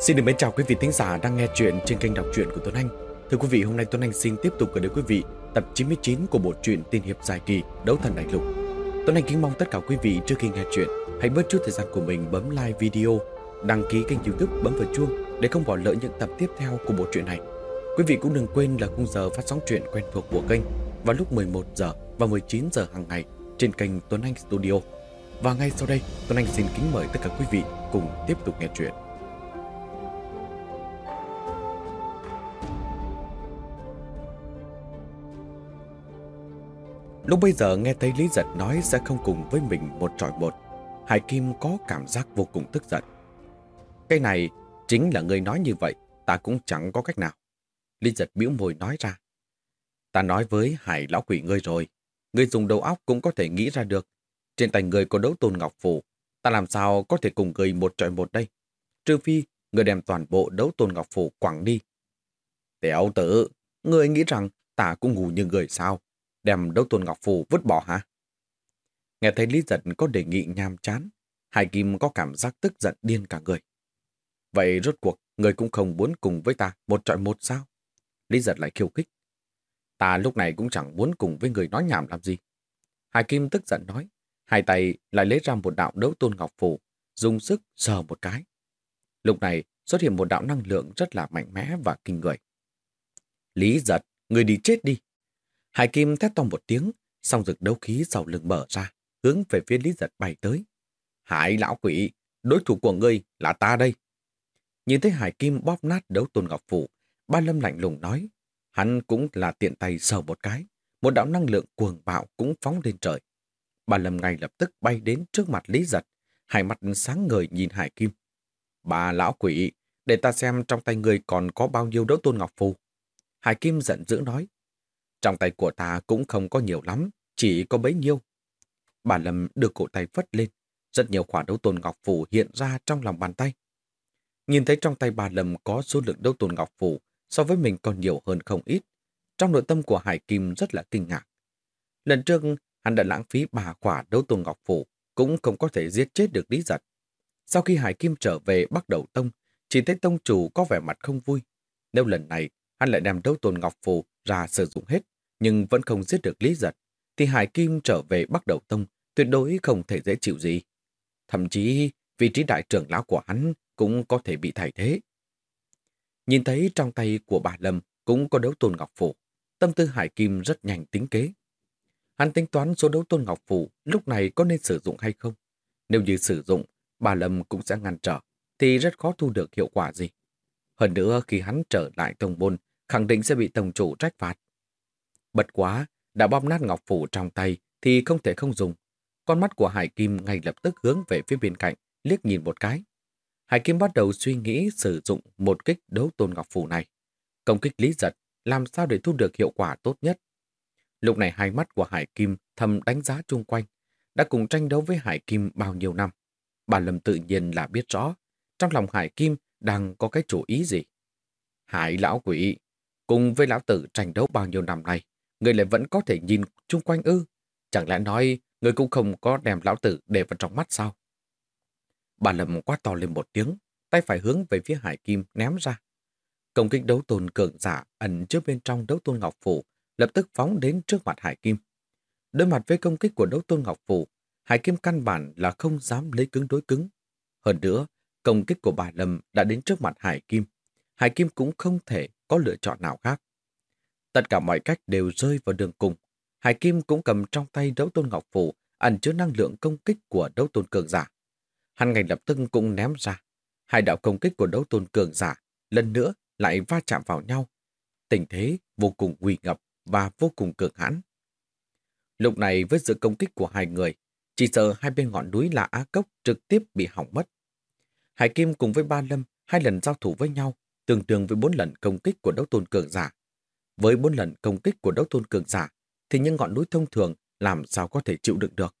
Xin được mến chào quý vị thính giả đang nghe chuyện trên kênh đọc truyện của Tuấn Anh. Thưa quý vị, hôm nay Tuấn Anh xin tiếp tục gửi đến quý vị tập 99 của bộ truyện tiên hiệp dài kỳ Đấu Thần Đại Lục. Tuấn Anh kính mong tất cả quý vị trước khi nghe chuyện hãy bớt chút thời gian của mình bấm like video, đăng ký kênh youtube, bấm vào chuông để không bỏ lỡ những tập tiếp theo của bộ truyện này. Quý vị cũng đừng quên là khung giờ phát sóng truyện quen thuộc của kênh vào lúc 11 giờ và 19 giờ hàng ngày trên kênh Tuấn Anh Studio. Và ngay sau đây, Tuấn Anh xin kính mời tất cả quý vị cùng tiếp tục nghe chuyện. Lúc bây giờ nghe thấy Lý Giật nói sẽ không cùng với mình một trọi một, Hải Kim có cảm giác vô cùng tức giận. Cái này chính là người nói như vậy, ta cũng chẳng có cách nào. Lý Giật biểu môi nói ra. Ta nói với Hải lão quỷ ngươi rồi, ngươi dùng đầu óc cũng có thể nghĩ ra được. Trên tay người có đấu tôn ngọc phủ, ta làm sao có thể cùng người một trọi một đây? Trừ phi, người đem toàn bộ đấu tôn ngọc phủ quẳng đi. Tiểu tử, người nghĩ rằng ta cũng ngu như người sao? Đem đấu tôn ngọc phù vứt bỏ hả? Nghe thấy Lý Giật có đề nghị nham chán, Hải Kim có cảm giác tức giận điên cả người. Vậy rốt cuộc, người cũng không muốn cùng với ta một trọi một sao? Lý Giật lại khiêu khích. Ta lúc này cũng chẳng muốn cùng với người nói nhảm làm gì. Hải Kim tức giận nói, hai tay lại lấy ra một đạo đấu tôn ngọc phù, dùng sức sờ một cái. Lúc này xuất hiện một đạo năng lượng rất là mạnh mẽ và kinh người. Lý giật, người đi chết đi. Hải Kim thét to một tiếng, song rực đấu khí sau lưng mở ra, hướng về phía Lý Giật bay tới. Hải lão quỷ, đối thủ của ngươi là ta đây. Nhìn thấy Hải Kim bóp nát đấu tôn ngọc phủ, ba lâm lạnh lùng nói, hắn cũng là tiện tay sờ một cái, một đạo năng lượng cuồng bạo cũng phóng lên trời. Ba lâm ngay lập tức bay đến trước mặt Lý Giật, hai mặt sáng ngời nhìn Hải Kim. Bà lão quỷ, để ta xem trong tay người còn có bao nhiêu đấu tôn ngọc phù. Hải Kim giận dữ nói, trong tay của ta cũng không có nhiều lắm, chỉ có bấy nhiêu. Bà Lâm đưa cổ tay phất lên, rất nhiều quả đấu tôn ngọc phủ hiện ra trong lòng bàn tay. Nhìn thấy trong tay bà Lâm có số lượng đấu tôn ngọc phủ so với mình còn nhiều hơn không ít. Trong nội tâm của Hải Kim rất là kinh ngạc. Lần trước, hắn đã lãng phí bà quả đấu tôn ngọc phủ, cũng không có thể giết chết được Lý Giật. Sau khi Hải Kim trở về bắt đầu tông, chỉ thấy tông chủ có vẻ mặt không vui. Nếu lần này hắn lại đem đấu tôn ngọc phù ra sử dụng hết, nhưng vẫn không giết được Lý Giật, thì Hải Kim trở về Bắc Đầu Tông tuyệt đối không thể dễ chịu gì. Thậm chí, vị trí đại trưởng lão của hắn cũng có thể bị thay thế. Nhìn thấy trong tay của bà Lâm cũng có đấu tôn ngọc phủ, tâm tư Hải Kim rất nhanh tính kế. Hắn tính toán số đấu tôn ngọc phủ lúc này có nên sử dụng hay không. Nếu như sử dụng, bà Lâm cũng sẽ ngăn trở, thì rất khó thu được hiệu quả gì. Hơn nữa khi hắn trở lại tông môn, khẳng định sẽ bị tổng chủ trách phạt. Bật quá, đã bóp nát ngọc phủ trong tay thì không thể không dùng. Con mắt của Hải Kim ngay lập tức hướng về phía bên cạnh, liếc nhìn một cái. Hải Kim bắt đầu suy nghĩ sử dụng một kích đấu tôn ngọc phủ này. Công kích lý giật, làm sao để thu được hiệu quả tốt nhất. Lúc này hai mắt của Hải Kim thầm đánh giá chung quanh, đã cùng tranh đấu với Hải Kim bao nhiêu năm. Bà Lâm tự nhiên là biết rõ, trong lòng Hải Kim đang có cái chủ ý gì. Hải lão quỷ, cùng với lão tử tranh đấu bao nhiêu năm nay, người lại vẫn có thể nhìn chung quanh ư. Chẳng lẽ nói người cũng không có đem lão tử để vào trong mắt sao? Bà Lâm quát to lên một tiếng, tay phải hướng về phía Hải Kim ném ra. Công kích đấu tôn cường giả ẩn trước bên trong đấu tôn Ngọc Phủ lập tức phóng đến trước mặt Hải Kim. Đối mặt với công kích của đấu tôn Ngọc Phủ, Hải Kim căn bản là không dám lấy cứng đối cứng. Hơn nữa, công kích của bà Lâm đã đến trước mặt Hải Kim. Hải Kim cũng không thể có lựa chọn nào khác. Tất cả mọi cách đều rơi vào đường cùng. Hải Kim cũng cầm trong tay đấu tôn ngọc phủ ẩn chứa năng lượng công kích của đấu tôn cường giả. Hắn ngay lập tức cũng ném ra. Hai đạo công kích của đấu tôn cường giả lần nữa lại va chạm vào nhau. Tình thế vô cùng nguy ngập và vô cùng cường hãn. Lúc này với sự công kích của hai người, chỉ sợ hai bên ngọn núi là Á Cốc trực tiếp bị hỏng mất. Hải Kim cùng với Ba Lâm hai lần giao thủ với nhau, tương đương với bốn lần công kích của đấu tôn cường giả. Với bốn lần công kích của đấu tôn cường giả, thì những ngọn núi thông thường làm sao có thể chịu đựng được.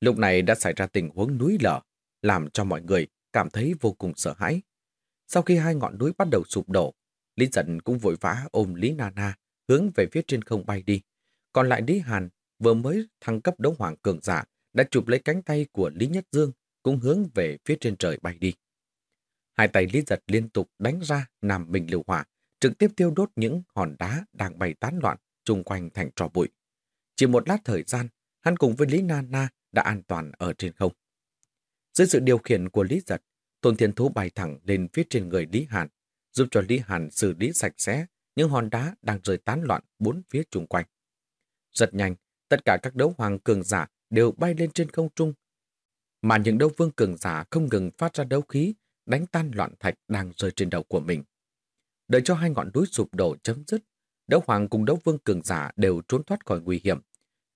Lúc này đã xảy ra tình huống núi lở, làm cho mọi người cảm thấy vô cùng sợ hãi. Sau khi hai ngọn núi bắt đầu sụp đổ, Lý Dân cũng vội vã ôm Lý Nana hướng về phía trên không bay đi. Còn lại Lý Hàn vừa mới thăng cấp đấu hoàng cường giả đã chụp lấy cánh tay của Lý Nhất Dương cũng hướng về phía trên trời bay đi. Hai tay Lý Giật liên tục đánh ra nằm bình lưu hỏa, trực tiếp tiêu đốt những hòn đá đang bay tán loạn chung quanh thành trò bụi. Chỉ một lát thời gian, hắn cùng với Lý Na Na đã an toàn ở trên không. Dưới sự điều khiển của Lý Giật, Tôn Thiên Thú bay thẳng lên phía trên người Lý Hàn, giúp cho Lý Hàn xử lý sạch sẽ những hòn đá đang rơi tán loạn bốn phía chung quanh. Rất nhanh, tất cả các đấu hoàng cường giả đều bay lên trên không trung. Mà những đấu vương cường giả không ngừng phát ra đấu khí, đánh tan loạn thạch đang rơi trên đầu của mình. Đợi cho hai ngọn núi sụp đổ chấm dứt, đấu hoàng cùng đấu vương cường giả đều trốn thoát khỏi nguy hiểm.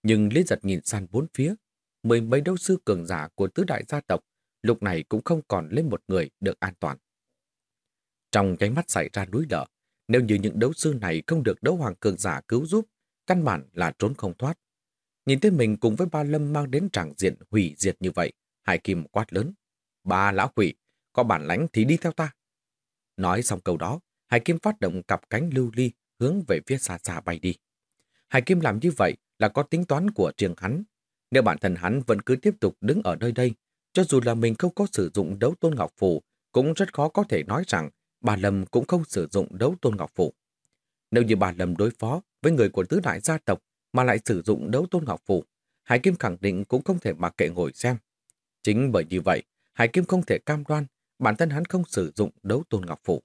Nhưng Lý Giật nhìn sang bốn phía, mười mấy đấu sư cường giả của tứ đại gia tộc lúc này cũng không còn lên một người được an toàn. Trong cái mắt xảy ra núi lở, nếu như những đấu sư này không được đấu hoàng cường giả cứu giúp, căn bản là trốn không thoát. Nhìn thấy mình cùng với ba lâm mang đến tràng diện hủy diệt như vậy, Hải Kim quát lớn. Ba lão quỷ, có bản lãnh thì đi theo ta. Nói xong câu đó, Hải Kim phát động cặp cánh lưu ly hướng về phía xa xa bay đi. Hải Kim làm như vậy là có tính toán của riêng hắn. Nếu bản thân hắn vẫn cứ tiếp tục đứng ở nơi đây, cho dù là mình không có sử dụng đấu tôn ngọc phù, cũng rất khó có thể nói rằng bà Lâm cũng không sử dụng đấu tôn ngọc phù. Nếu như bà Lâm đối phó với người của tứ đại gia tộc mà lại sử dụng đấu tôn ngọc phù, Hải Kim khẳng định cũng không thể mặc kệ ngồi xem. Chính bởi như vậy, Hải Kim không thể cam đoan bản thân hắn không sử dụng đấu tôn ngọc phủ,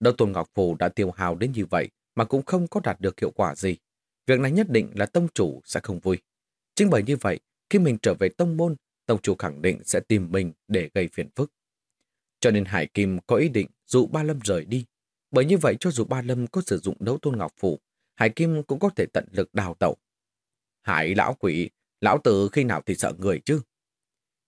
Đấu tôn ngọc phủ đã tiêu hào đến như vậy mà cũng không có đạt được hiệu quả gì. Việc này nhất định là tông chủ sẽ không vui. Chính bởi như vậy, khi mình trở về tông môn, tông chủ khẳng định sẽ tìm mình để gây phiền phức. Cho nên Hải Kim có ý định dụ Ba Lâm rời đi. Bởi như vậy cho dù Ba Lâm có sử dụng đấu tôn ngọc phủ, Hải Kim cũng có thể tận lực đào tẩu. Hải lão quỷ, lão tử khi nào thì sợ người chứ?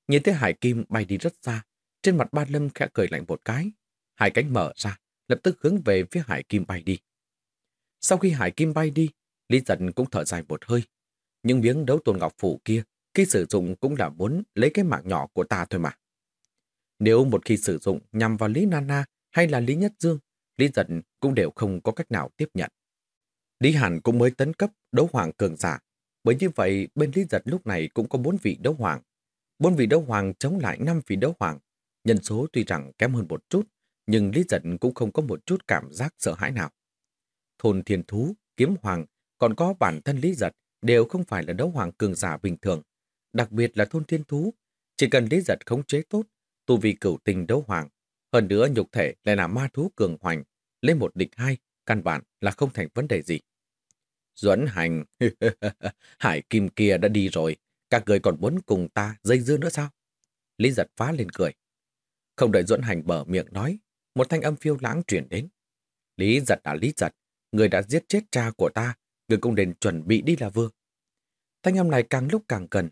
Nhìn thấy Hải Kim bay đi rất xa, trên mặt Ba Lâm khẽ cười lạnh một cái. Hai cánh mở ra, lập tức hướng về phía Hải Kim bay đi. Sau khi Hải Kim bay đi, Lý Giật cũng thở dài một hơi. Nhưng miếng đấu tôn ngọc phủ kia, khi sử dụng cũng là muốn lấy cái mạng nhỏ của ta thôi mà. Nếu một khi sử dụng nhằm vào Lý Nana hay là Lý Nhất Dương, Lý Giật cũng đều không có cách nào tiếp nhận. Lý Hàn cũng mới tấn cấp đấu hoàng cường giả. Bởi như vậy, bên Lý Giật lúc này cũng có bốn vị đấu hoàng. Bốn vị đấu hoàng chống lại năm vị đấu hoàng. Nhân số tuy rằng kém hơn một chút, nhưng Lý Giật cũng không có một chút cảm giác sợ hãi nào. Thôn Thiên Thú, Kiếm Hoàng, còn có bản thân Lý Giật đều không phải là đấu hoàng cường giả bình thường. Đặc biệt là Thôn Thiên Thú, chỉ cần Lý Giật khống chế tốt, tu vi cửu tình đấu hoàng. Hơn nữa nhục thể lại là ma thú cường hoành, lên một địch hai, căn bản là không thành vấn đề gì. Duẫn hành, hải kim kia đã đi rồi, các người còn muốn cùng ta dây dưa nữa sao? Lý giật phá lên cười. Không đợi Duẫn hành bở miệng nói, một thanh âm phiêu lãng chuyển đến. Lý giật đã lý giật, người đã giết chết cha của ta, người cũng nên chuẩn bị đi là vừa. Thanh âm này càng lúc càng gần.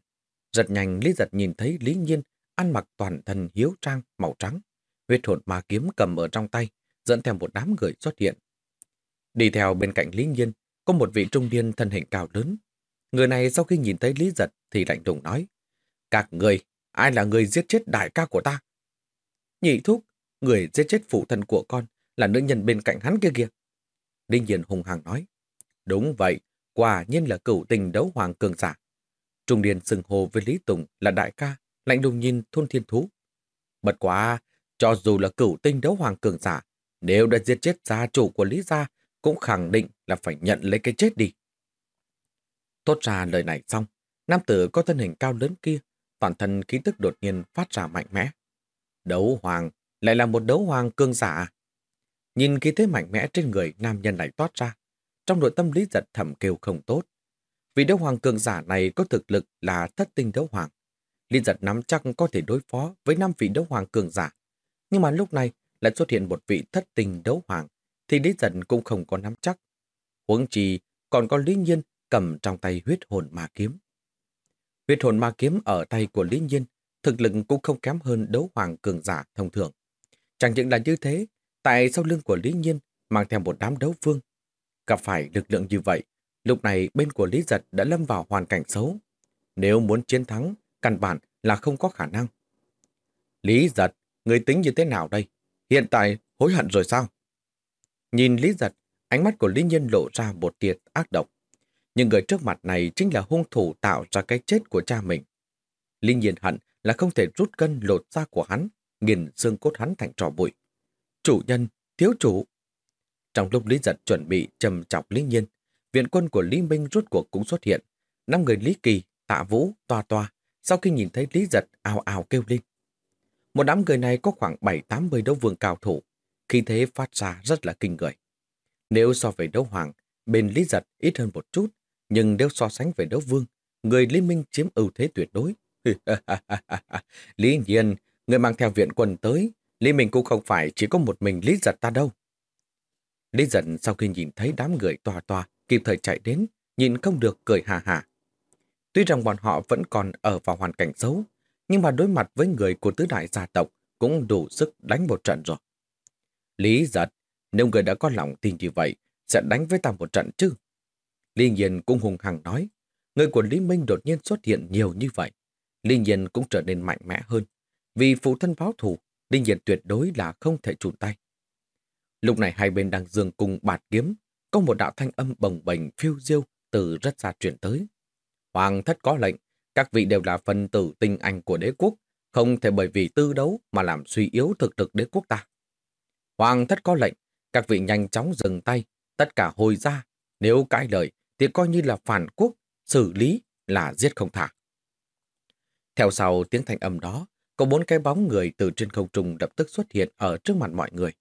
Giật nhanh Lý giật nhìn thấy Lý Nhiên ăn mặc toàn thân hiếu trang màu trắng, huyết hồn ma kiếm cầm ở trong tay, dẫn theo một đám người xuất hiện. Đi theo bên cạnh Lý Nhiên, có một vị trung niên thân hình cao lớn. Người này sau khi nhìn thấy Lý Giật thì lạnh lùng nói, Các người, ai là người giết chết đại ca của ta? Nhị thúc, người giết chết phụ thân của con là nữ nhân bên cạnh hắn kia kìa. Đinh Hiền hùng hằng nói, Đúng vậy, quả nhiên là cửu tình đấu hoàng cường giả. Trung Điền xưng hồ với Lý Tùng là đại ca, lạnh lùng nhìn thôn thiên thú. Bật quá, cho dù là cửu tinh đấu hoàng cường giả, nếu đã giết chết gia chủ của Lý Gia, cũng khẳng định là phải nhận lấy cái chết đi. Tốt ra lời này xong, nam tử có thân hình cao lớn kia, toàn thân khí tức đột nhiên phát ra mạnh mẽ. Đấu hoàng, lại là một đấu hoàng cường giả. Nhìn khí thế mạnh mẽ trên người nam nhân này toát ra, trong nội tâm lý giật thầm kêu không tốt. Vì đấu hoàng cường giả này có thực lực là thất tinh đấu hoàng. Liên giật nắm chắc có thể đối phó với năm vị đấu hoàng cường giả. Nhưng mà lúc này lại xuất hiện một vị thất tinh đấu hoàng, thì Lý giật cũng không có nắm chắc. Huống chi còn có Lý Nhiên cầm trong tay huyết hồn ma kiếm. Huyết hồn ma kiếm ở tay của Lý Nhiên, thực lực cũng không kém hơn đấu hoàng cường giả thông thường. Chẳng những là như thế, tại sau lưng của Lý Nhiên mang theo một đám đấu vương. Gặp phải lực lượng như vậy, lúc này bên của Lý Giật đã lâm vào hoàn cảnh xấu. Nếu muốn chiến thắng, căn bản là không có khả năng. Lý giật, người tính như thế nào đây? Hiện tại hối hận rồi sao? Nhìn Lý giật, ánh mắt của Lý Nhân lộ ra một tiệt ác độc. Nhưng người trước mặt này chính là hung thủ tạo ra cái chết của cha mình. Lý Nhiên hận là không thể rút cân lột da của hắn. nghiền xương cốt hắn thành trò bụi. Chủ nhân, thiếu chủ. Trong lúc Lý Giật chuẩn bị trầm chọc Lý Nhiên, viện quân của Lý Minh rút cuộc cũng xuất hiện. Năm người Lý Kỳ, Tạ Vũ, Toa Toa, sau khi nhìn thấy Lý Giật ào ào kêu lên. Một đám người này có khoảng 7-80 đấu vương cao thủ, khi thế phát ra rất là kinh người. Nếu so với đấu hoàng, bên Lý Giật ít hơn một chút, nhưng nếu so sánh về đấu vương, người Lý Minh chiếm ưu thế tuyệt đối. Lý Nhiên, người mang theo viện quân tới, Lý Minh cũng không phải chỉ có một mình Lý Giật ta đâu. Lý Giật sau khi nhìn thấy đám người tòa tòa kịp thời chạy đến, nhìn không được cười hà hà. Tuy rằng bọn họ vẫn còn ở vào hoàn cảnh xấu, nhưng mà đối mặt với người của tứ đại gia tộc cũng đủ sức đánh một trận rồi. Lý giật, nếu người đã có lòng tin như vậy, sẽ đánh với ta một trận chứ? Lý Nhiên cũng hùng hằng nói, người của Lý Minh đột nhiên xuất hiện nhiều như vậy linh Nhiên cũng trở nên mạnh mẽ hơn. Vì phụ thân báo thủ linh Nhiên tuyệt đối là không thể chùn tay. Lúc này hai bên đang dương cùng bạt kiếm, có một đạo thanh âm bồng bềnh phiêu diêu từ rất xa truyền tới. Hoàng thất có lệnh, các vị đều là phần tử tinh anh của đế quốc, không thể bởi vì tư đấu mà làm suy yếu thực lực đế quốc ta. Hoàng thất có lệnh, các vị nhanh chóng dừng tay, tất cả hồi ra, nếu cãi lời thì coi như là phản quốc, xử lý là giết không thả. Theo sau tiếng thanh âm đó, có bốn cái bóng người từ trên không trung lập tức xuất hiện ở trước mặt mọi người.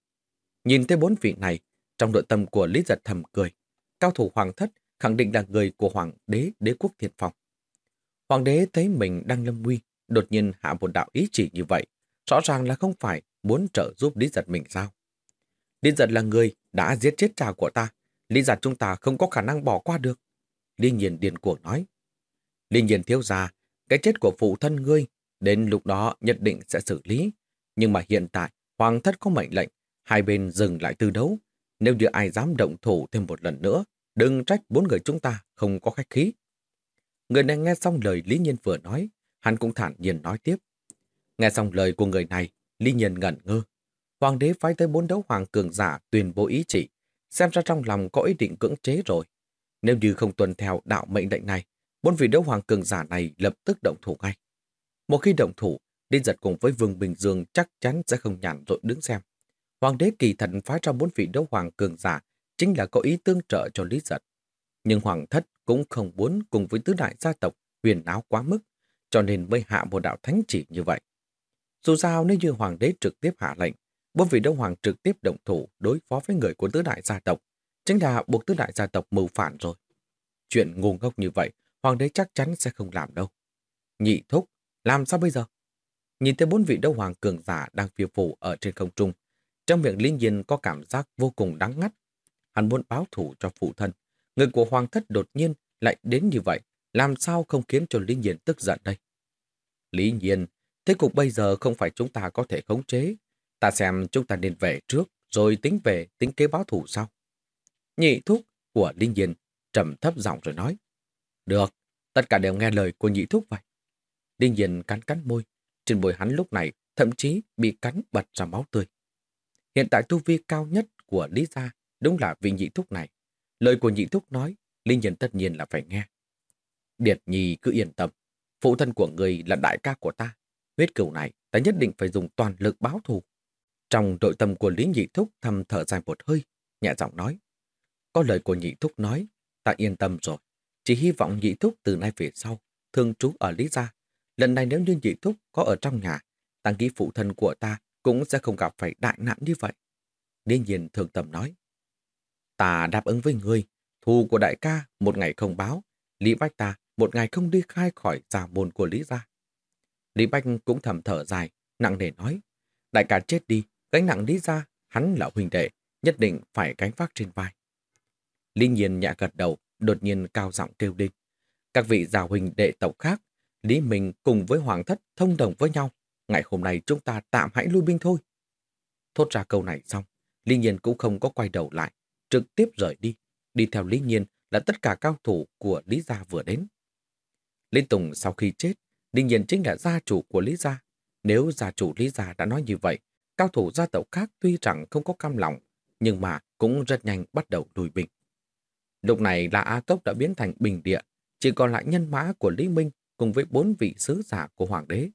Nhìn thấy bốn vị này, trong nội tâm của Lý Giật thầm cười. Cao thủ hoàng thất khẳng định là người của hoàng đế đế quốc thiệt phòng Hoàng đế thấy mình đang lâm nguy, đột nhiên hạ một đạo ý chỉ như vậy. Rõ ràng là không phải muốn trợ giúp Lý Giật mình sao. Lý Giật là người đã giết chết cha của ta. Lý Giật chúng ta không có khả năng bỏ qua được. Lý Nhiên điên cuồng nói. Lý Nhiên thiếu ra, cái chết của phụ thân ngươi, đến lúc đó nhất định sẽ xử lý. Nhưng mà hiện tại, Hoàng thất có mệnh lệnh, hai bên dừng lại tư đấu. Nếu như ai dám động thủ thêm một lần nữa, đừng trách bốn người chúng ta không có khách khí. Người này nghe xong lời Lý Nhiên vừa nói, hắn cũng thản nhiên nói tiếp. Nghe xong lời của người này, Lý Nhiên ngẩn ngơ. Hoàng đế phái tới bốn đấu hoàng cường giả tuyên bố ý chỉ, xem ra trong lòng có ý định cưỡng chế rồi. Nếu như không tuân theo đạo mệnh lệnh này, bốn vị đấu hoàng cường giả này lập tức động thủ ngay. Một khi động thủ, Đinh giật cùng với Vương Bình Dương chắc chắn sẽ không nhàn rỗi đứng xem. Hoàng đế kỳ thần phái ra bốn vị đấu hoàng cường giả chính là có ý tương trợ cho Lý Giật. Nhưng Hoàng thất cũng không muốn cùng với tứ đại gia tộc huyền áo quá mức, cho nên mới hạ một đạo thánh chỉ như vậy. Dù sao nếu như Hoàng đế trực tiếp hạ lệnh, bốn vị đấu hoàng trực tiếp động thủ đối phó với người của tứ đại gia tộc, chính là buộc tứ đại gia tộc mưu phản rồi. Chuyện ngu ngốc như vậy, Hoàng đế chắc chắn sẽ không làm đâu. Nhị thúc, làm sao bây giờ? Nhìn thấy bốn vị đấu hoàng cường giả đang phiêu phủ ở trên không trung, trong miệng Linh Nhiên có cảm giác vô cùng đắng ngắt. Hắn muốn báo thủ cho phụ thân, Người của hoàng thất đột nhiên lại đến như vậy, làm sao không khiến cho Lý Nhiên tức giận đây? Lý Nhiên, thế cục bây giờ không phải chúng ta có thể khống chế. Ta xem chúng ta nên về trước, rồi tính về tính kế báo thủ sau. Nhị thúc của Lý Nhiên trầm thấp giọng rồi nói. Được, tất cả đều nghe lời của nhị thúc vậy. Đinh Diền cắn cắn môi, trên môi hắn lúc này thậm chí bị cắn bật ra máu tươi. Hiện tại tu vi cao nhất của Lý Gia đúng là vị nhị thúc này. Lời của nhị thúc nói, Linh Diền tất nhiên là phải nghe. Điệt Nhi cứ yên tâm, phụ thân của người là đại ca của ta. Huyết cửu này, ta nhất định phải dùng toàn lực báo thù. Trong nội tâm của Lý Nhị Thúc thầm thở dài một hơi, nhẹ giọng nói. Có lời của Nhị Thúc nói, ta yên tâm rồi. Chỉ hy vọng Nhị Thúc từ nay về sau, thường trú ở Lý Gia. Lần này nếu như Nhị Thúc có ở trong nhà, tăng ký phụ thân của ta cũng sẽ không gặp phải đại nạn như vậy. Lý Nhiên thường tầm nói. Ta đáp ứng với ngươi, thù của đại ca một ngày không báo, Lý Bách ta một ngày không đi khai khỏi giả môn của Lý gia. Lý Bách cũng thầm thở dài, nặng nề nói, đại ca chết đi, gánh nặng Lý gia, hắn là huynh đệ, nhất định phải gánh vác trên vai. Lý Nhiên nhẹ gật đầu, đột nhiên cao giọng kêu lên. Các vị giáo huynh đệ tộc khác, Lý Minh cùng với Hoàng thất thông đồng với nhau. Ngày hôm nay chúng ta tạm hãy lui binh thôi. Thốt ra câu này xong, Lý Nhiên cũng không có quay đầu lại, trực tiếp rời đi. Đi theo Lý Nhiên là tất cả cao thủ của Lý Gia vừa đến. Lý Tùng sau khi chết, Lý Nhiên chính là gia chủ của Lý Gia. Nếu gia chủ Lý Gia đã nói như vậy, cao thủ gia tộc khác tuy rằng không có cam lòng, nhưng mà cũng rất nhanh bắt đầu lùi bình. Lúc này là A Cốc đã biến thành bình địa, chỉ còn lại nhân mã của Lý Minh cùng với bốn vị sứ giả của Hoàng đế.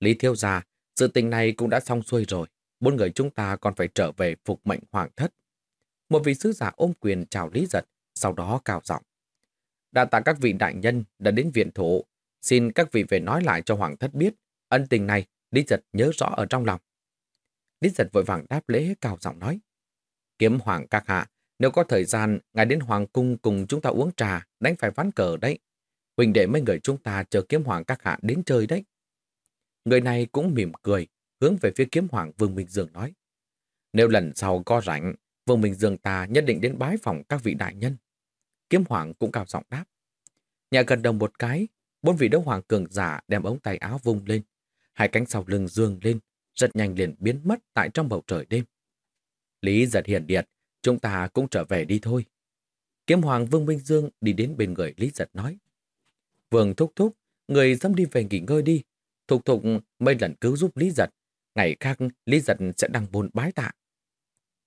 Lý Thiêu Gia Sự tình này cũng đã xong xuôi rồi. Bốn người chúng ta còn phải trở về phục mệnh hoàng thất. Một vị sứ giả ôm quyền chào Lý Giật, sau đó cao giọng. Đã tạ các vị đại nhân đã đến viện thủ. Xin các vị về nói lại cho hoàng thất biết. Ân tình này, Lý Giật nhớ rõ ở trong lòng. Lý Giật vội vàng đáp lễ cao giọng nói. Kiếm hoàng các hạ, nếu có thời gian, ngài đến hoàng cung cùng chúng ta uống trà, đánh phải ván cờ đấy. Huỳnh đệ mấy người chúng ta chờ kiếm hoàng các hạ đến chơi đấy. Người này cũng mỉm cười, hướng về phía kiếm hoàng Vương Minh Dương nói. Nếu lần sau có rảnh, Vương Minh Dương ta nhất định đến bái phòng các vị đại nhân. Kiếm hoàng cũng cao giọng đáp. Nhà gần đồng một cái, bốn vị đấu hoàng cường giả đem ống tay áo vung lên. Hai cánh sau lưng dương lên, rất nhanh liền biến mất tại trong bầu trời đêm. Lý giật hiển điệt chúng ta cũng trở về đi thôi. Kiếm hoàng Vương Minh Dương đi đến bên người Lý giật nói. Vương thúc thúc, người dám đi về nghỉ ngơi đi. Thục thục mấy lần cứu giúp Lý giật. Ngày khác Lý giật sẽ đăng bồn bái tạ.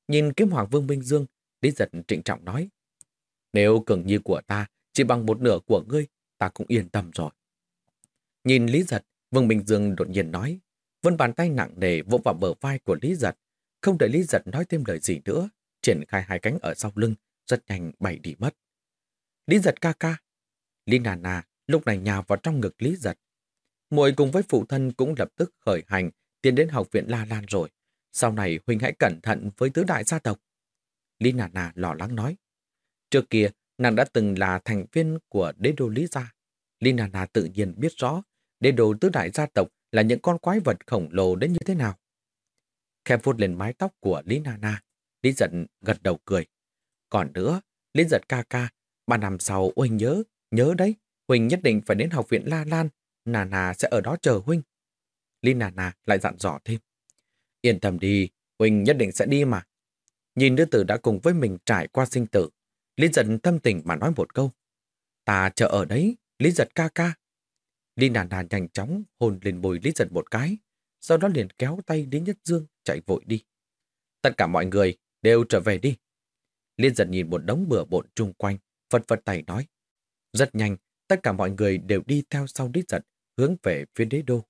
Nhìn kiếm hoàng Vương Minh Dương, Lý giật trịnh trọng nói. Nếu cường nhi của ta chỉ bằng một nửa của ngươi, ta cũng yên tâm rồi. Nhìn Lý giật, Vương Minh Dương đột nhiên nói, Vân bàn tay nặng nề vỗ vào bờ vai của Lý giật, không đợi Lý giật nói thêm lời gì nữa, triển khai hai cánh ở sau lưng, rất nhanh bay đi mất. Lý giật ca ca. Lý nà nà lúc này nhào vào trong ngực Lý giật. Muội cùng với phụ thân cũng lập tức khởi hành tiến đến học viện La Lan rồi. Sau này Huynh hãy cẩn thận với tứ đại gia tộc. Lý nà nà lo lắng nói. Trước kia, nàng đã từng là thành viên của đế đô Lý Gia. Lý nà nà tự nhiên biết rõ đế đô tứ đại gia tộc là những con quái vật khổng lồ đến như thế nào. Khẽ vuốt lên mái tóc của Lý Nana, Lý giật gật đầu cười. Còn nữa, Lý giật ca ca, ba năm sau Huynh nhớ, nhớ đấy, Huynh nhất định phải đến học viện La Lan, nà nà sẽ ở đó chờ Huynh. Lý nà nà lại dặn dò thêm. Yên tâm đi, Huynh nhất định sẽ đi mà. Nhìn đứa tử đã cùng với mình trải qua sinh tử, Lý giật thâm tình mà nói một câu. Ta chờ ở đấy, Lý giật ca ca. Lý nà nhanh chóng hôn lên bồi Lý giật một cái, sau đó liền kéo tay Lý Nhất Dương chạy vội đi. Tất cả mọi người đều trở về đi. Liên giật nhìn một đống bừa bộn chung quanh, phật phật tay nói. Rất nhanh, tất cả mọi người đều đi theo sau Lý giật, hướng về phía đế đô.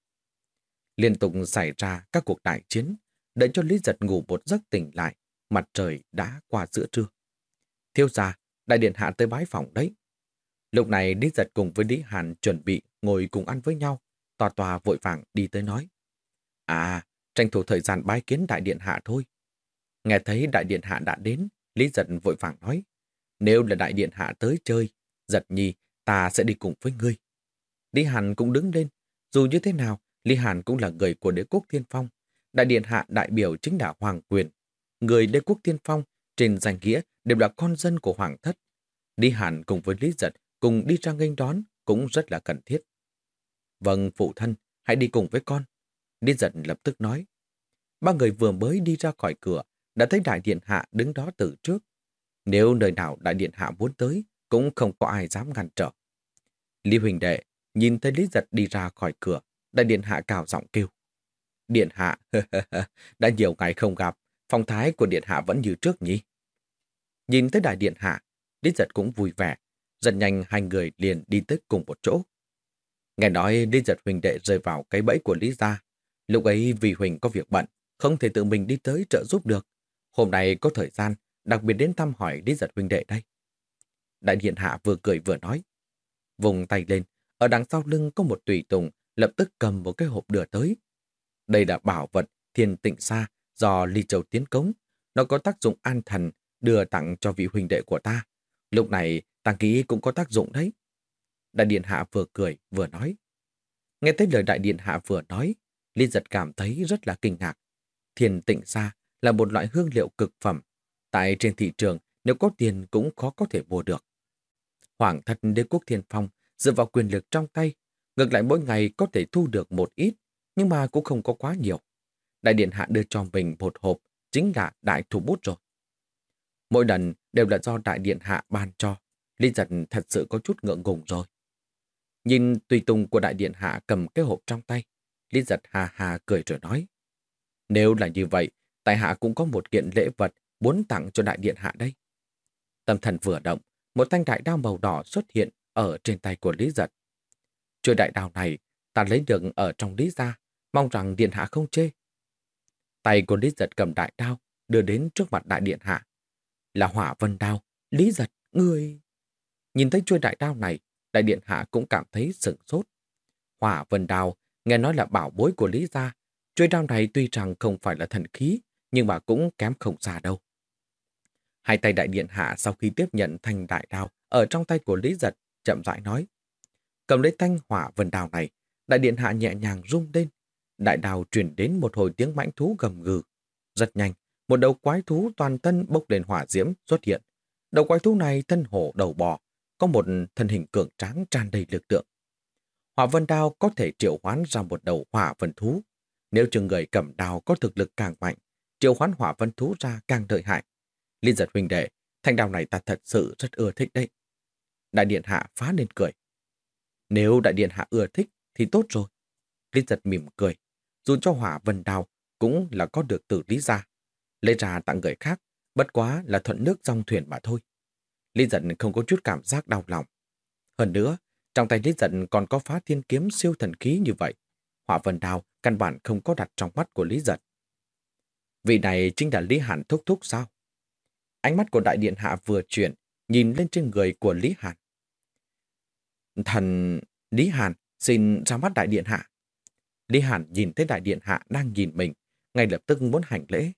Liên tục xảy ra các cuộc đại chiến, đợi cho Lý giật ngủ một giấc tỉnh lại, mặt trời đã qua giữa trưa. Thiêu gia, đại điện hạ tới bái phòng đấy. Lúc này Lý giật cùng với Lý Hàn chuẩn bị ngồi cùng ăn với nhau, tòa tòa vội vàng đi tới nói. À, tranh thủ thời gian bái kiến đại điện hạ thôi. Nghe thấy đại điện hạ đã đến, Lý Giật vội vàng nói. Nếu là đại điện hạ tới chơi, giật nhi, ta sẽ đi cùng với ngươi. Lý Hàn cũng đứng lên. Dù như thế nào, Lý Hàn cũng là người của đế quốc thiên phong. Đại điện hạ đại biểu chính là hoàng quyền. Người đế quốc thiên phong trên danh nghĩa đều là con dân của hoàng thất. Lý Hàn cùng với Lý Giật cùng đi ra nghênh đón cũng rất là cần thiết. Vâng, phụ thân, hãy đi cùng với con. Lý Giật lập tức nói. Ba người vừa mới đi ra khỏi cửa, đã thấy đại điện hạ đứng đó từ trước. Nếu nơi nào đại điện hạ muốn tới, cũng không có ai dám ngăn trở. Lý Huỳnh Đệ nhìn thấy Lý Giật đi ra khỏi cửa, đại điện hạ cào giọng kêu. Điện hạ, đã nhiều ngày không gặp, phong thái của điện hạ vẫn như trước nhỉ? Nhìn thấy đại điện hạ, Lý Giật cũng vui vẻ, dần nhanh hai người liền đi tới cùng một chỗ. Nghe nói Lý Giật Huỳnh Đệ rơi vào cái bẫy của Lý Gia, Lúc ấy vì Huỳnh có việc bận, không thể tự mình đi tới trợ giúp được. Hôm nay có thời gian, đặc biệt đến thăm hỏi Lý Giật huynh đệ đây. Đại điện hạ vừa cười vừa nói. Vùng tay lên, ở đằng sau lưng có một tùy tùng, lập tức cầm một cái hộp đưa tới. Đây là bảo vật thiên tịnh xa do Ly Châu tiến cống. Nó có tác dụng an thần, đưa tặng cho vị huynh đệ của ta. Lúc này, ta nghĩ cũng có tác dụng đấy. Đại điện hạ vừa cười vừa nói. Nghe thấy lời đại điện hạ vừa nói, Lý giật cảm thấy rất là kinh ngạc. Thiền tịnh xa là một loại hương liệu cực phẩm. Tại trên thị trường, nếu có tiền cũng khó có thể mua được. Hoàng thật đế quốc thiên phong dựa vào quyền lực trong tay, ngược lại mỗi ngày có thể thu được một ít, nhưng mà cũng không có quá nhiều. Đại điện hạ đưa cho mình một hộp, chính là đại thủ bút rồi. Mỗi lần đều là do đại điện hạ ban cho, Lý giật thật sự có chút ngượng ngùng rồi. Nhìn tùy tùng của đại điện hạ cầm cái hộp trong tay, Lý giật hà hà cười rồi nói. Nếu là như vậy, tại hạ cũng có một kiện lễ vật muốn tặng cho đại điện hạ đây. Tâm thần vừa động, một thanh đại đao màu đỏ xuất hiện ở trên tay của Lý giật. Chuôi đại đao này, ta lấy được ở trong Lý gia, Mong rằng Điện Hạ không chê. Tay của Lý Giật cầm đại đao, đưa đến trước mặt đại Điện Hạ. Là hỏa vân đao, Lý Giật, ngươi Nhìn thấy chuôi đại đao này, đại Điện Hạ cũng cảm thấy sửng sốt. Hỏa vân đao, nghe nói là bảo bối của Lý Gia. Chuôi đao này tuy rằng không phải là thần khí, nhưng mà cũng kém không xa đâu. Hai tay đại điện hạ sau khi tiếp nhận thanh đại đao ở trong tay của Lý Giật, chậm rãi nói. Cầm lấy thanh hỏa vần đào này, đại điện hạ nhẹ nhàng rung lên. Đại đào truyền đến một hồi tiếng mãnh thú gầm gừ. Rất nhanh, một đầu quái thú toàn thân bốc lên hỏa diễm xuất hiện. Đầu quái thú này thân hổ đầu bò, có một thân hình cường tráng tràn đầy lực lượng. Hỏa vân đao có thể triệu hoán ra một đầu hỏa vân thú. Nếu chừng người cầm đao có thực lực càng mạnh, triệu hoán hỏa vân thú ra càng lợi hại. Liên giật huynh đệ, thanh đao này ta thật sự rất ưa thích đấy. Đại điện hạ phá lên cười. Nếu đại điện hạ ưa thích thì tốt rồi. Liên giật mỉm cười. Dù cho hỏa vân đào cũng là có được từ lý gia. Lấy ra tặng người khác, bất quá là thuận nước dòng thuyền mà thôi. Lý giật không có chút cảm giác đau lòng. Hơn nữa, trong tay Lý giật còn có phá thiên kiếm siêu thần khí như vậy. Hỏa vân đào căn bản không có đặt trong mắt của Lý giật. Vị này chính là Lý Hàn thúc thúc sao? Ánh mắt của đại điện hạ vừa chuyển, nhìn lên trên người của Lý Hàn. Thần Lý Hàn xin ra mắt đại điện hạ. Lý Hàn nhìn thấy đại điện hạ đang nhìn mình, ngay lập tức muốn hành lễ.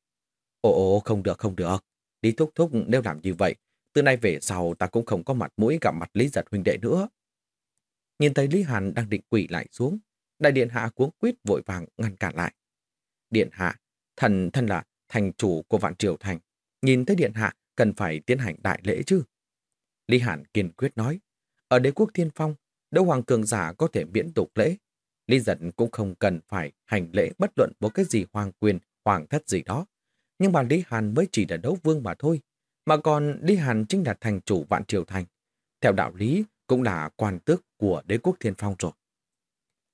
Ồ, ồ không được, không được. Lý Thúc Thúc nếu làm như vậy, từ nay về sau ta cũng không có mặt mũi gặp mặt Lý Giật huynh đệ nữa. Nhìn thấy Lý Hàn đang định quỷ lại xuống, đại điện hạ cuống quýt vội vàng ngăn cản lại. Điện hạ, thần thân là thành chủ của vạn triều thành, nhìn thấy điện hạ cần phải tiến hành đại lễ chứ. Lý Hàn kiên quyết nói, ở đế quốc thiên phong, đấu hoàng cường giả có thể miễn tục lễ. Lý giận cũng không cần phải hành lễ bất luận một cái gì hoàng quyền, hoàng thất gì đó. Nhưng mà Lý Hàn mới chỉ là đấu vương mà thôi. Mà còn Lý Hàn chính là thành chủ vạn triều thành. Theo đạo lý, cũng là quan tước của đế quốc thiên phong rồi.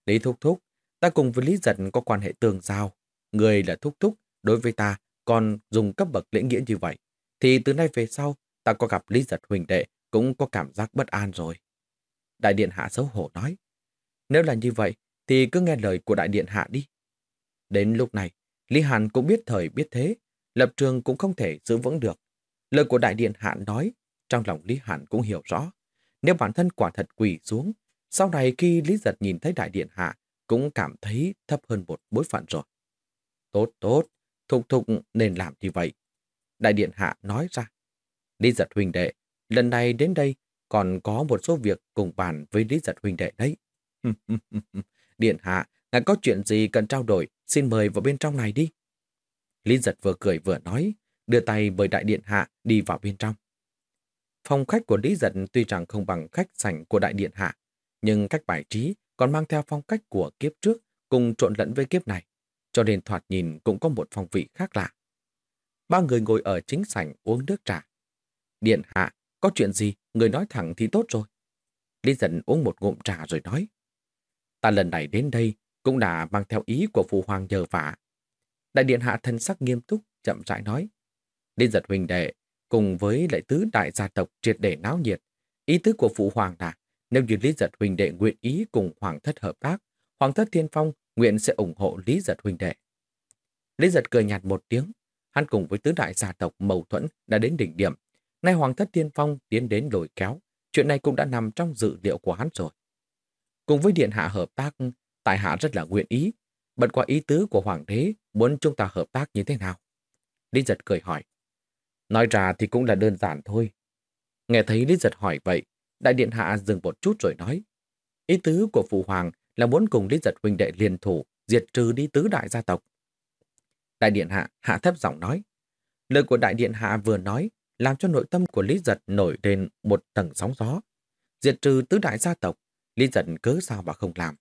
Lý Thúc Thúc, ta cùng với Lý Giật có quan hệ tương giao. Người là Thúc Thúc, đối với ta còn dùng cấp bậc lễ nghĩa như vậy, thì từ nay về sau, ta có gặp Lý Giật huỳnh đệ cũng có cảm giác bất an rồi. Đại điện hạ xấu hổ nói, nếu là như vậy, thì cứ nghe lời của đại điện hạ đi. Đến lúc này, Lý Hàn cũng biết thời biết thế, lập trường cũng không thể giữ vững được. Lời của đại điện hạ nói, trong lòng Lý Hàn cũng hiểu rõ. Nếu bản thân quả thật quỳ xuống, sau này khi Lý Giật nhìn thấy đại điện hạ, cũng cảm thấy thấp hơn một bối phận rồi. Tốt, tốt, Thục Thục nên làm như vậy. Đại điện hạ nói ra. Lý giật huynh đệ, lần này đến đây còn có một số việc cùng bàn với Lý giật huynh đệ đấy. điện hạ, ngài có chuyện gì cần trao đổi, xin mời vào bên trong này đi. Lý giật vừa cười vừa nói, đưa tay mời đại điện hạ đi vào bên trong. Phòng khách của Lý giật tuy rằng không bằng khách sảnh của đại điện hạ, nhưng cách bài trí còn mang theo phong cách của kiếp trước cùng trộn lẫn với kiếp này cho nên thoạt nhìn cũng có một phong vị khác lạ. Ba người ngồi ở chính sảnh uống nước trà. Điện hạ, có chuyện gì, người nói thẳng thì tốt rồi. Lý dần uống một ngụm trà rồi nói. Ta lần này đến đây cũng đã mang theo ý của phụ hoàng nhờ vả. Đại điện hạ thân sắc nghiêm túc, chậm rãi nói. Lý giật huynh đệ, cùng với lại tứ đại gia tộc triệt để náo nhiệt. Ý tứ của phụ hoàng là, nếu như Lý giật huynh đệ nguyện ý cùng hoàng thất hợp tác, hoàng thất thiên phong nguyện sẽ ủng hộ Lý Giật huynh đệ. Lý Giật cười nhạt một tiếng, hắn cùng với tứ đại gia tộc mâu thuẫn đã đến đỉnh điểm. Nay Hoàng thất Tiên Phong tiến đến lồi kéo, chuyện này cũng đã nằm trong dự liệu của hắn rồi. Cùng với Điện Hạ hợp tác, Tại Hạ rất là nguyện ý, bật qua ý tứ của Hoàng đế muốn chúng ta hợp tác như thế nào. Lý Giật cười hỏi. Nói ra thì cũng là đơn giản thôi. Nghe thấy Lý Giật hỏi vậy, Đại Điện Hạ dừng một chút rồi nói. Ý tứ của Phụ Hoàng là muốn cùng Lý Giật huynh đệ liên thủ, diệt trừ đi tứ đại gia tộc. Đại điện hạ hạ thấp giọng nói. Lời của đại điện hạ vừa nói làm cho nội tâm của Lý Giật nổi lên một tầng sóng gió. Diệt trừ tứ đại gia tộc, Lý Giật cớ sao mà không làm.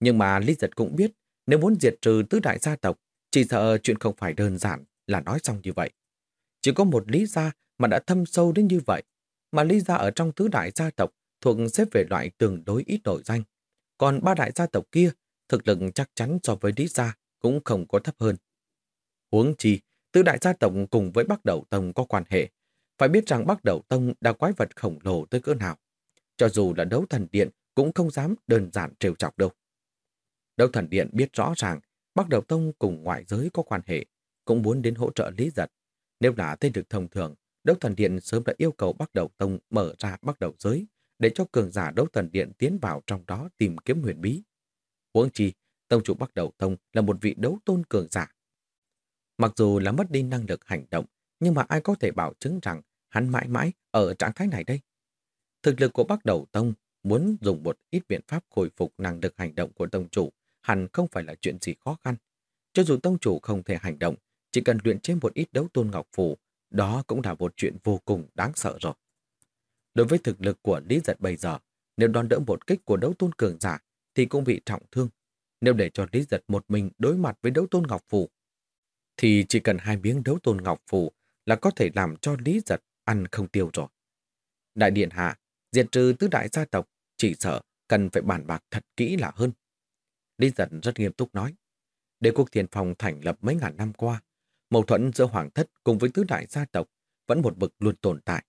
Nhưng mà Lý Giật cũng biết nếu muốn diệt trừ tứ đại gia tộc, chỉ sợ chuyện không phải đơn giản là nói xong như vậy. Chỉ có một lý gia mà đã thâm sâu đến như vậy, mà lý gia ở trong tứ đại gia tộc thuộc xếp về loại tương đối ít nổi danh, còn ba đại gia tộc kia, thực lực chắc chắn so với Lý Gia cũng không có thấp hơn. Huống chi, tứ đại gia tộc cùng với Bắc Đầu Tông có quan hệ. Phải biết rằng Bắc Đầu Tông đã quái vật khổng lồ tới cỡ nào. Cho dù là đấu thần điện cũng không dám đơn giản trêu chọc đâu. Đấu thần điện biết rõ ràng Bắc Đầu Tông cùng ngoại giới có quan hệ, cũng muốn đến hỗ trợ Lý Giật. Nếu là thế được thông thường, Đấu Thần Điện sớm đã yêu cầu Bắc Đầu Tông mở ra Bắc Đầu giới để cho cường giả Đấu Thần Điện tiến vào trong đó tìm kiếm huyền bí. Huống chi, Tông chủ Bắc Đầu Tông là một vị đấu tôn cường giả. Mặc dù là mất đi năng lực hành động, nhưng mà ai có thể bảo chứng rằng hắn mãi mãi ở trạng thái này đây? Thực lực của Bắc Đầu Tông muốn dùng một ít biện pháp khôi phục năng lực hành động của Tông chủ hẳn không phải là chuyện gì khó khăn. Cho dù Tông chủ không thể hành động, chỉ cần luyện chế một ít đấu tôn ngọc phù, đó cũng là một chuyện vô cùng đáng sợ rồi. Đối với thực lực của Lý Giật bây giờ, nếu đón đỡ một kích của đấu tôn cường giả thì cũng bị trọng thương. Nếu để cho Lý Giật một mình đối mặt với đấu tôn ngọc phù, thì chỉ cần hai miếng đấu tôn ngọc phù là có thể làm cho Lý Giật ăn không tiêu rồi. Đại điện hạ, diệt trừ tứ đại gia tộc, chỉ sợ cần phải bàn bạc thật kỹ là hơn. Lý Giật rất nghiêm túc nói. Đế quốc thiền phòng thành lập mấy ngàn năm qua, mâu thuẫn giữa hoàng thất cùng với tứ đại gia tộc vẫn một bực luôn tồn tại.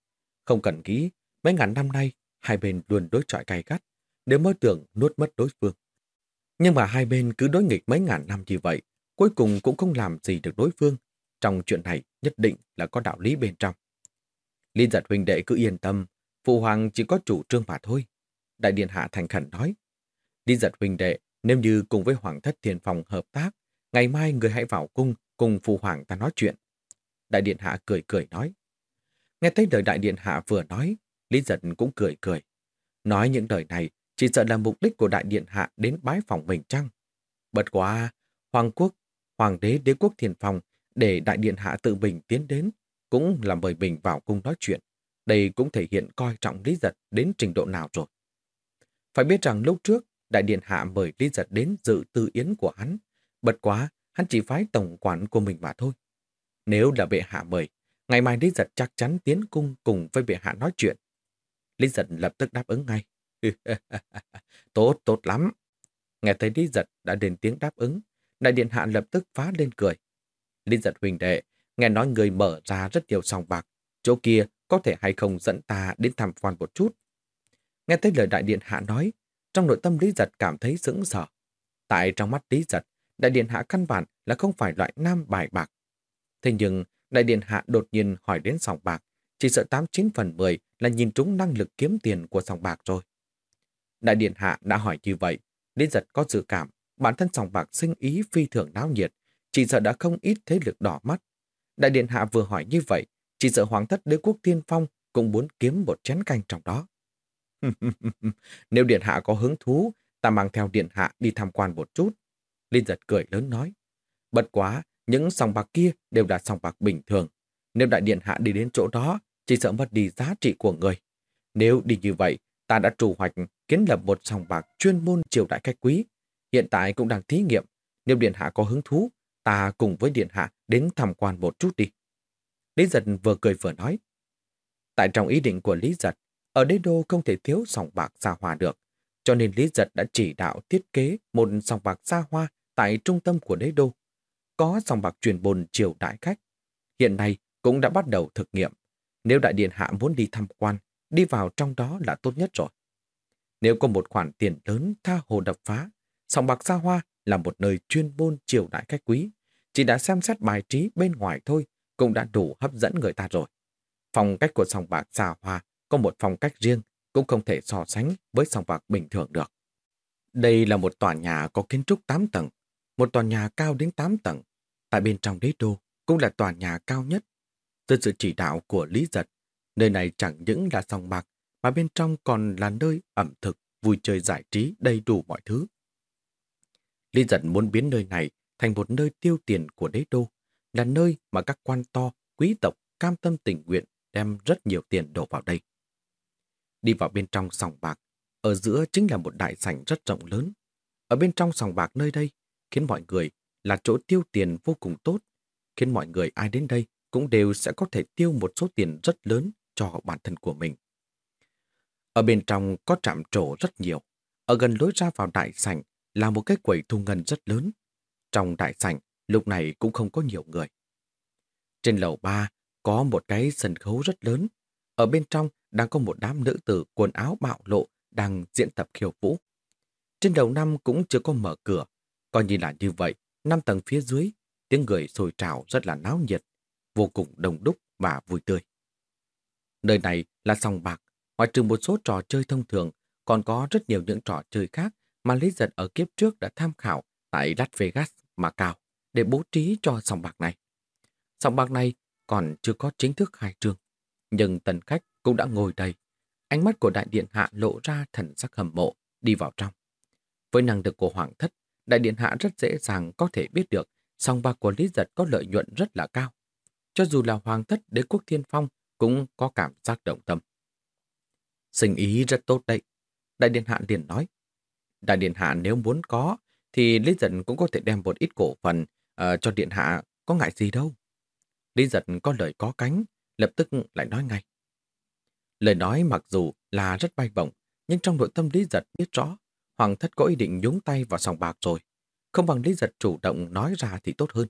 Không cần nghĩ, mấy ngàn năm nay, hai bên luôn đối chọi cay gắt, đều mơ tưởng nuốt mất đối phương. Nhưng mà hai bên cứ đối nghịch mấy ngàn năm như vậy, cuối cùng cũng không làm gì được đối phương. Trong chuyện này nhất định là có đạo lý bên trong. Lý giật huynh đệ cứ yên tâm, phụ hoàng chỉ có chủ trương mà thôi. Đại điện hạ thành khẩn nói. Lý giật huynh đệ, nếu như cùng với hoàng thất thiền phòng hợp tác, ngày mai người hãy vào cung cùng phụ hoàng ta nói chuyện. Đại điện hạ cười cười nói. Nghe thấy lời đại điện hạ vừa nói, Lý giật cũng cười cười. Nói những lời này chỉ sợ là mục đích của đại điện hạ đến bái phòng mình chăng? Bật quá, hoàng quốc, hoàng đế đế quốc thiền phòng để đại điện hạ tự mình tiến đến, cũng là mời mình vào cung nói chuyện. Đây cũng thể hiện coi trọng Lý Giật đến trình độ nào rồi. Phải biết rằng lúc trước, đại điện hạ mời Lý Giật đến dự tư yến của hắn. Bật quá, hắn chỉ phái tổng quản của mình mà thôi. Nếu là bệ hạ mời, ngày mai Lý Giật chắc chắn tiến cung cùng với bệ hạ nói chuyện. Lý Giật lập tức đáp ứng ngay. tốt, tốt lắm. Nghe thấy Lý Giật đã đến tiếng đáp ứng, đại điện hạ lập tức phá lên cười. Lý Giật huỳnh đệ, nghe nói người mở ra rất nhiều sòng bạc, chỗ kia có thể hay không dẫn ta đến tham quan một chút. Nghe thấy lời đại điện hạ nói, trong nội tâm Lý Giật cảm thấy sững sờ. Tại trong mắt Lý Giật, đại điện hạ căn bản là không phải loại nam bài bạc. Thế nhưng, đại điện hạ đột nhiên hỏi đến sòng bạc, chỉ sợ 89 phần 10 là nhìn trúng năng lực kiếm tiền của sòng bạc rồi. Đại điện hạ đã hỏi như vậy, Lý Giật có dự cảm bản thân sòng bạc sinh ý phi thường náo nhiệt, chỉ sợ đã không ít thế lực đỏ mắt. Đại điện hạ vừa hỏi như vậy, chỉ sợ hoàng thất đế quốc tiên phong cũng muốn kiếm một chén canh trong đó. Nếu điện hạ có hứng thú, ta mang theo điện hạ đi tham quan một chút. Linh giật cười lớn nói. Bật quá, những sòng bạc kia đều là sòng bạc bình thường. Nếu đại điện hạ đi đến chỗ đó, chỉ sợ mất đi giá trị của người. Nếu đi như vậy, ta đã trù hoạch kiến lập một sòng bạc chuyên môn triều đại khách quý. Hiện tại cũng đang thí nghiệm. Nếu điện hạ có hứng thú, ta cùng với điện hạ đến tham quan một chút đi. Lý giật vừa cười vừa nói. Tại trong ý định của Lý giật, ở đế đô không thể thiếu sòng bạc xa hoa được, cho nên Lý giật đã chỉ đạo thiết kế một sòng bạc xa hoa tại trung tâm của đế đô. Có sòng bạc truyền bồn triều đại khách. Hiện nay cũng đã bắt đầu thực nghiệm. Nếu đại điện hạ muốn đi tham quan, đi vào trong đó là tốt nhất rồi. Nếu có một khoản tiền lớn tha hồ đập phá, sòng bạc xa hoa là một nơi chuyên môn triều đại khách quý. Chỉ đã xem xét bài trí bên ngoài thôi cũng đã đủ hấp dẫn người ta rồi. Phong cách của sòng bạc xa hoa có một phong cách riêng cũng không thể so sánh với sòng bạc bình thường được. Đây là một tòa nhà có kiến trúc 8 tầng, một tòa nhà cao đến 8 tầng. Tại bên trong đế đô cũng là tòa nhà cao nhất. Từ sự chỉ đạo của Lý Giật, nơi này chẳng những là sòng bạc mà bên trong còn là nơi ẩm thực, vui chơi giải trí đầy đủ mọi thứ. Lý Giật muốn biến nơi này thành một nơi tiêu tiền của đế đô, là nơi mà các quan to, quý tộc cam tâm tình nguyện đem rất nhiều tiền đổ vào đây. Đi vào bên trong sòng bạc, ở giữa chính là một đại sảnh rất rộng lớn. Ở bên trong sòng bạc nơi đây khiến mọi người là chỗ tiêu tiền vô cùng tốt, khiến mọi người ai đến đây cũng đều sẽ có thể tiêu một số tiền rất lớn cho bản thân của mình. Ở bên trong có trạm trổ rất nhiều. Ở gần lối ra vào đại sảnh là một cái quầy thu ngân rất lớn. Trong đại sảnh, lúc này cũng không có nhiều người. Trên lầu ba có một cái sân khấu rất lớn. Ở bên trong đang có một đám nữ tử quần áo bạo lộ đang diễn tập khiêu vũ. Trên đầu năm cũng chưa có mở cửa, coi như là như vậy, năm tầng phía dưới, tiếng người sôi trào rất là náo nhiệt, vô cùng đông đúc và vui tươi. Nơi này là sòng bạc, ngoài trừ một số trò chơi thông thường, còn có rất nhiều những trò chơi khác mà Lý Giật ở kiếp trước đã tham khảo tại Las Vegas, Macau để bố trí cho sòng bạc này. Sòng bạc này còn chưa có chính thức khai trương, nhưng tần khách cũng đã ngồi đầy. Ánh mắt của đại điện hạ lộ ra thần sắc hầm mộ, đi vào trong. Với năng lực của hoàng thất, đại điện hạ rất dễ dàng có thể biết được sòng bạc của Lý Giật có lợi nhuận rất là cao. Cho dù là hoàng thất đế quốc thiên phong cũng có cảm giác động tâm. Sinh ý rất tốt đấy. Đại điện hạ liền nói. Đại điện hạ nếu muốn có, thì Lý Giật cũng có thể đem một ít cổ phần uh, cho điện hạ, có ngại gì đâu. Lý Giật có lời có cánh, lập tức lại nói ngay. Lời nói mặc dù là rất bay bổng, nhưng trong nội tâm Lý Giật biết rõ, Hoàng thất có ý định nhúng tay vào sòng bạc rồi. Không bằng Lý Giật chủ động nói ra thì tốt hơn.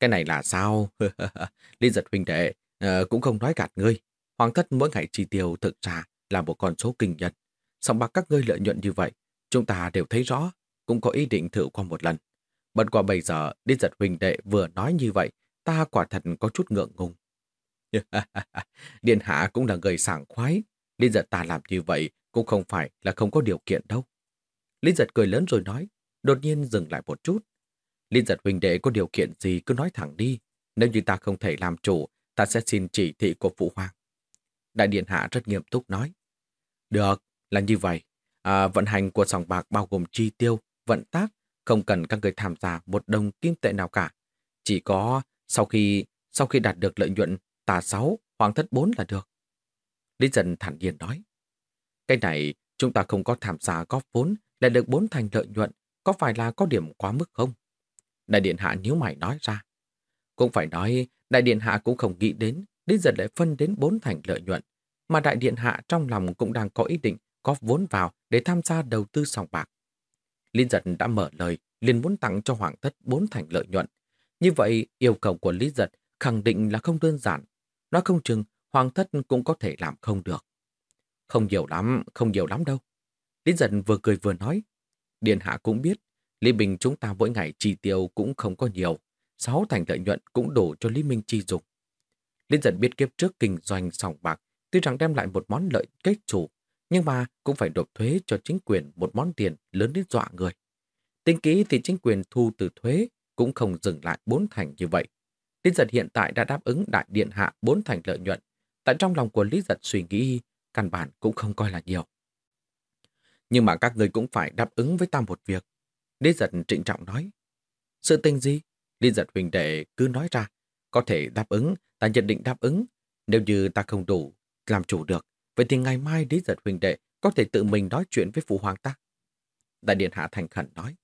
Cái này là sao? Lý Giật huynh đệ, uh, cũng không nói gạt ngươi. Hoàng thất mỗi ngày chi tiêu thực ra là một con số kinh nhân. Sòng bạc các ngươi lợi nhuận như vậy, chúng ta đều thấy rõ, cũng có ý định thử qua một lần. Bất qua bây giờ, Lý Giật huynh đệ vừa nói như vậy, ta quả thật có chút ngượng ngùng. Điện hạ cũng là người sảng khoái. Lý giật ta làm như vậy cũng không phải là không có điều kiện đâu. Lý giật cười lớn rồi nói, đột nhiên dừng lại một chút. Lý giật huynh đệ có điều kiện gì cứ nói thẳng đi. Nếu như ta không thể làm chủ, ta sẽ xin chỉ thị của phụ hoàng. Đại điện hạ rất nghiêm túc nói. Được, là như vậy. À, vận hành của sòng bạc bao gồm chi tiêu, vận tác, không cần các người tham gia một đồng kim tệ nào cả. Chỉ có sau khi sau khi đạt được lợi nhuận tà 6, hoàng thất 4 là được. Lý dân thản nhiên nói. Cái này chúng ta không có tham gia góp vốn lại được bốn thành lợi nhuận, có phải là có điểm quá mức không? Đại điện hạ nhíu mày nói ra. Cũng phải nói, đại điện hạ cũng không nghĩ đến đến giờ lại phân đến bốn thành lợi nhuận, mà đại điện hạ trong lòng cũng đang có ý định góp vốn vào để tham gia đầu tư sòng bạc. Lý giật đã mở lời, liền muốn tặng cho hoàng thất bốn thành lợi nhuận. Như vậy, yêu cầu của Lý giật khẳng định là không đơn giản. Nói không chừng, hoàng thất cũng có thể làm không được. Không nhiều lắm, không nhiều lắm đâu. Lý giật vừa cười vừa nói. Điện hạ cũng biết, Lý Minh chúng ta mỗi ngày chi tiêu cũng không có nhiều. Sáu thành lợi nhuận cũng đủ cho Lý Minh chi dùng. Liên dần biết kiếp trước kinh doanh sòng bạc, tuy rằng đem lại một món lợi kết chủ, nhưng mà cũng phải nộp thuế cho chính quyền một món tiền lớn đến dọa người. Tính kỹ thì chính quyền thu từ thuế cũng không dừng lại bốn thành như vậy. Lý giật hiện tại đã đáp ứng đại điện hạ bốn thành lợi nhuận. Tại trong lòng của Lý giật suy nghĩ, căn bản cũng không coi là nhiều. Nhưng mà các người cũng phải đáp ứng với ta một việc. Lý giật trịnh trọng nói. Sự tình gì? Lý giật huynh đệ cứ nói ra. Có thể đáp ứng, ta nhận định đáp ứng. Nếu như ta không đủ, làm chủ được, vậy thì ngày mai Lý giật huynh đệ có thể tự mình nói chuyện với phụ hoàng ta. Đại điện hạ thành khẩn nói.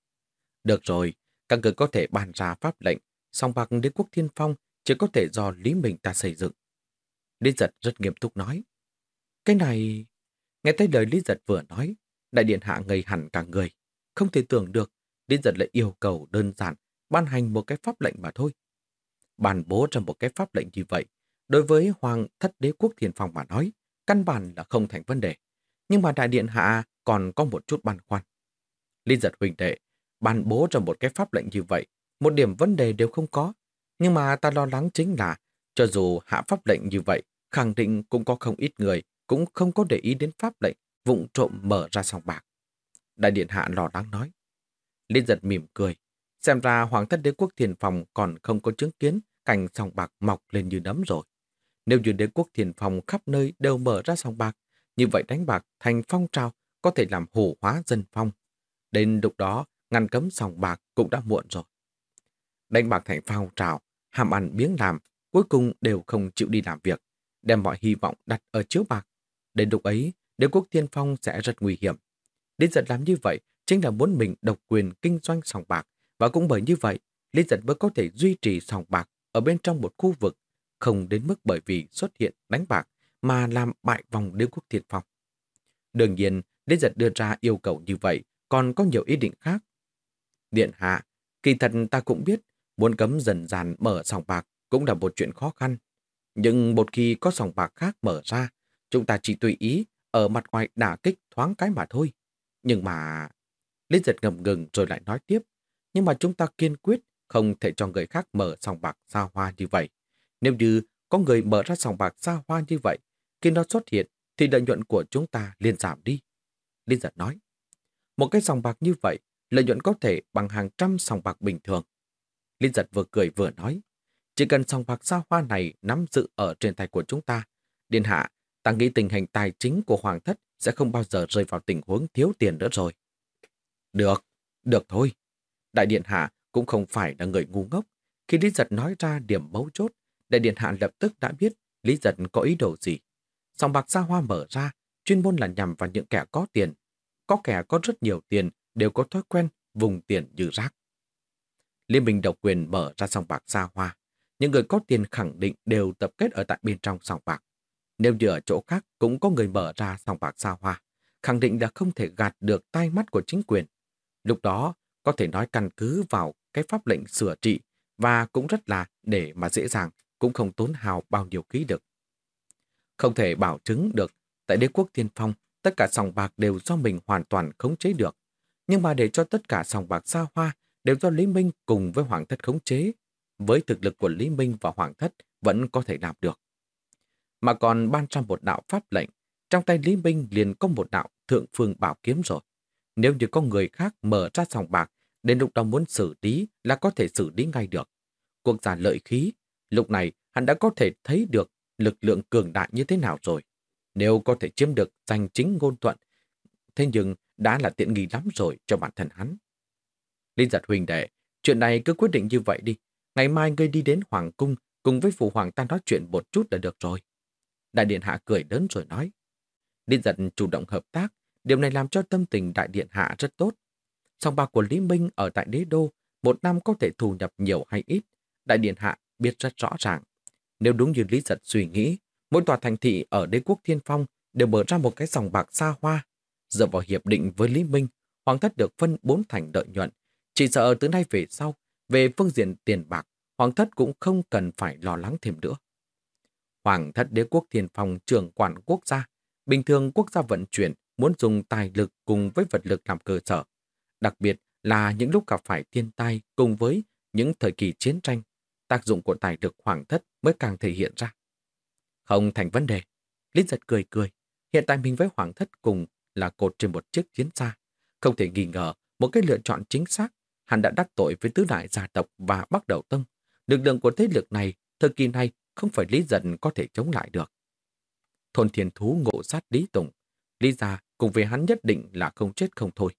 Được rồi, các người có thể bàn ra pháp lệnh, song bạc đế quốc thiên phong chỉ có thể do Lý mình ta xây dựng. Lý giật rất nghiêm túc nói. Cái này... Nghe thấy lời Lý giật vừa nói, đại điện hạ ngây hẳn cả người. Không thể tưởng được, Lý giật lại yêu cầu đơn giản ban hành một cái pháp lệnh mà thôi. Bàn bố ra một cái pháp lệnh như vậy, đối với Hoàng thất đế quốc thiền phòng mà nói, căn bản là không thành vấn đề. Nhưng mà đại điện hạ còn có một chút băn khoăn. Lý giật huỳnh đệ, ban bố ra một cái pháp lệnh như vậy, một điểm vấn đề đều không có. Nhưng mà ta lo lắng chính là, cho dù hạ pháp lệnh như vậy, khẳng định cũng có không ít người cũng không có để ý đến pháp lệnh, vụng trộm mở ra sòng bạc. Đại điện hạ lo lắng nói. Lý giật mỉm cười. Xem ra Hoàng thất đế quốc thiền phòng còn không có chứng kiến cành sòng bạc mọc lên như nấm rồi. Nếu như đế quốc thiền phòng khắp nơi đều mở ra sòng bạc, như vậy đánh bạc thành phong trào có thể làm hổ hóa dân phong. Đến lúc đó, ngăn cấm sòng bạc cũng đã muộn rồi. Đánh bạc thành phong trào, hàm ăn biếng làm, cuối cùng đều không chịu đi làm việc, đem mọi hy vọng đặt ở chiếu bạc. Đến lúc ấy, đế quốc thiên phong sẽ rất nguy hiểm. đến giật làm như vậy chính là muốn mình độc quyền kinh doanh sòng bạc, và cũng bởi như vậy, Lý giật mới có thể duy trì sòng bạc ở bên trong một khu vực, không đến mức bởi vì xuất hiện đánh bạc mà làm bại vòng đế quốc thiên phong. Đương nhiên, Lý giật đưa ra yêu cầu như vậy, còn có nhiều ý định khác. Điện hạ, kỳ thật ta cũng biết, muốn cấm dần dàn mở sòng bạc cũng là một chuyện khó khăn. Nhưng một khi có sòng bạc khác mở ra, chúng ta chỉ tùy ý ở mặt ngoài đả kích thoáng cái mà thôi. Nhưng mà... Lý giật ngầm ngừng rồi lại nói tiếp. nhưng mà chúng ta kiên quyết không thể cho người khác mở sòng bạc xa hoa như vậy. Nếu như có người mở ra sòng bạc xa hoa như vậy, khi nó xuất hiện thì lợi nhuận của chúng ta liền giảm đi. Linh giật nói, một cái sòng bạc như vậy, lợi nhuận có thể bằng hàng trăm sòng bạc bình thường. Linh giật vừa cười vừa nói, chỉ cần sòng bạc xa hoa này nắm giữ ở trên tay của chúng ta, Điện hạ, ta nghĩ tình hình tài chính của Hoàng thất sẽ không bao giờ rơi vào tình huống thiếu tiền nữa rồi. Được, được thôi. Đại Điện Hạ cũng không phải là người ngu ngốc. Khi Lý Giật nói ra điểm mấu chốt, Đại Điện Hạ lập tức đã biết Lý Giật có ý đồ gì. Sòng bạc xa hoa mở ra, chuyên môn là nhằm vào những kẻ có tiền. Có kẻ có rất nhiều tiền đều có thói quen vùng tiền như rác. Liên minh độc quyền mở ra sòng bạc xa hoa. Những người có tiền khẳng định đều tập kết ở tại bên trong sòng bạc. Nếu như ở chỗ khác cũng có người mở ra sòng bạc xa hoa, khẳng định là không thể gạt được tai mắt của chính quyền. Lúc đó, có thể nói căn cứ vào cái pháp lệnh sửa trị và cũng rất là để mà dễ dàng, cũng không tốn hào bao nhiêu ký được. Không thể bảo chứng được, tại đế quốc thiên phong, tất cả sòng bạc đều do mình hoàn toàn khống chế được. Nhưng mà để cho tất cả sòng bạc xa hoa đều do Lý Minh cùng với Hoàng thất khống chế, với thực lực của Lý Minh và Hoàng thất vẫn có thể làm được mà còn ban ra một đạo pháp lệnh. Trong tay Lý Minh liền có một đạo thượng phương bảo kiếm rồi. Nếu như có người khác mở ra sòng bạc, đến lúc đó muốn xử lý là có thể xử lý ngay được. Quốc gia lợi khí, lúc này hắn đã có thể thấy được lực lượng cường đại như thế nào rồi. Nếu có thể chiếm được danh chính ngôn thuận, thế nhưng đã là tiện nghi lắm rồi cho bản thân hắn. Linh giật huynh đệ, chuyện này cứ quyết định như vậy đi. Ngày mai ngươi đi đến Hoàng Cung cùng với Phụ Hoàng ta nói chuyện một chút là được rồi. Đại điện hạ cười lớn rồi nói. Linh giật chủ động hợp tác, điều này làm cho tâm tình đại điện hạ rất tốt. Song bạc của Lý Minh ở tại đế đô, một năm có thể thu nhập nhiều hay ít, đại điện hạ biết rất rõ ràng. Nếu đúng như Lý Giật suy nghĩ, mỗi tòa thành thị ở đế quốc thiên phong đều mở ra một cái dòng bạc xa hoa. Dựa vào hiệp định với Lý Minh, Hoàng thất được phân bốn thành lợi nhuận. Chỉ sợ từ nay về sau, về phương diện tiền bạc, Hoàng thất cũng không cần phải lo lắng thêm nữa. Hoàng thất đế quốc thiên phong trưởng quản quốc gia. Bình thường quốc gia vận chuyển muốn dùng tài lực cùng với vật lực làm cơ sở. Đặc biệt là những lúc gặp phải thiên tai cùng với những thời kỳ chiến tranh, tác dụng của tài lực hoàng thất mới càng thể hiện ra. Không thành vấn đề. Lý giật cười cười. Hiện tại mình với hoàng thất cùng là cột trên một chiếc chiến xa. Không thể nghi ngờ một cái lựa chọn chính xác. Hắn đã đắc tội với tứ đại gia tộc và bắt đầu tông. Lực lượng của thế lực này, thời kỳ này không phải Lý Giận có thể chống lại được. Thôn thiên thú ngộ sát Lý Tùng, Lý gia cùng với hắn nhất định là không chết không thôi.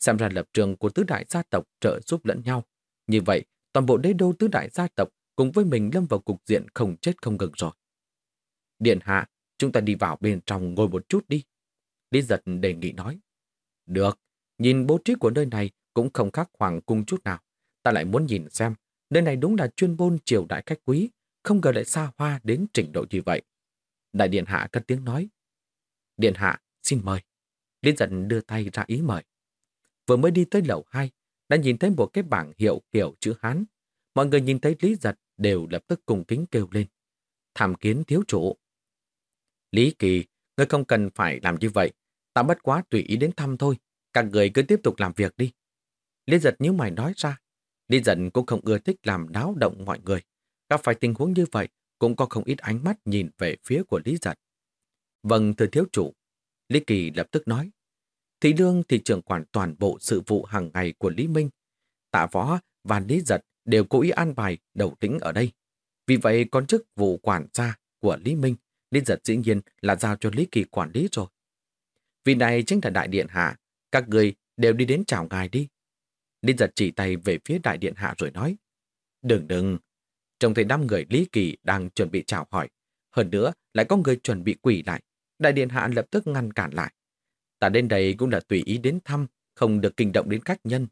Xem ra lập trường của tứ đại gia tộc trợ giúp lẫn nhau. Như vậy, toàn bộ đế đô tứ đại gia tộc cùng với mình lâm vào cục diện không chết không ngừng rồi. Điện hạ, chúng ta đi vào bên trong ngồi một chút đi. Lý giật đề nghị nói. Được, nhìn bố trí của nơi này cũng không khác hoàng cung chút nào. Ta lại muốn nhìn xem, nơi này đúng là chuyên môn triều đại khách quý, không ngờ lại xa hoa đến trình độ như vậy. Đại điện hạ cất tiếng nói. Điện hạ, xin mời. Lý giận đưa tay ra ý mời. Vừa mới đi tới lầu 2, đã nhìn thấy một cái bảng hiệu kiểu chữ Hán. Mọi người nhìn thấy Lý Giật đều lập tức cùng kính kêu lên. Tham kiến thiếu chủ. Lý Kỳ, ngươi không cần phải làm như vậy. Ta bất quá tùy ý đến thăm thôi. Các người cứ tiếp tục làm việc đi. Lý Giật như mày nói ra. Lý giận cũng không ưa thích làm đáo động mọi người. Gặp phải tình huống như vậy, cũng có không ít ánh mắt nhìn về phía của Lý Giật. Vâng, thưa thiếu chủ. Lý Kỳ lập tức nói. Thị Lương thì trưởng quản toàn bộ sự vụ hàng ngày của Lý Minh. Tạ Võ và Lý Giật đều cố ý an bài đầu tính ở đây. Vì vậy, con chức vụ quản gia của Lý Minh, Lý Giật dĩ nhiên là giao cho Lý Kỳ quản lý rồi. Vì này chính là đại điện hạ, các người đều đi đến chào ngài đi. Lý Giật chỉ tay về phía đại điện hạ rồi nói. Đừng đừng, Trông thấy năm người Lý Kỳ đang chuẩn bị chào hỏi. Hơn nữa, lại có người chuẩn bị quỷ lại. Đại điện hạ lập tức ngăn cản lại. Ta đến đây cũng là tùy ý đến thăm, không được kinh động đến khách nhân.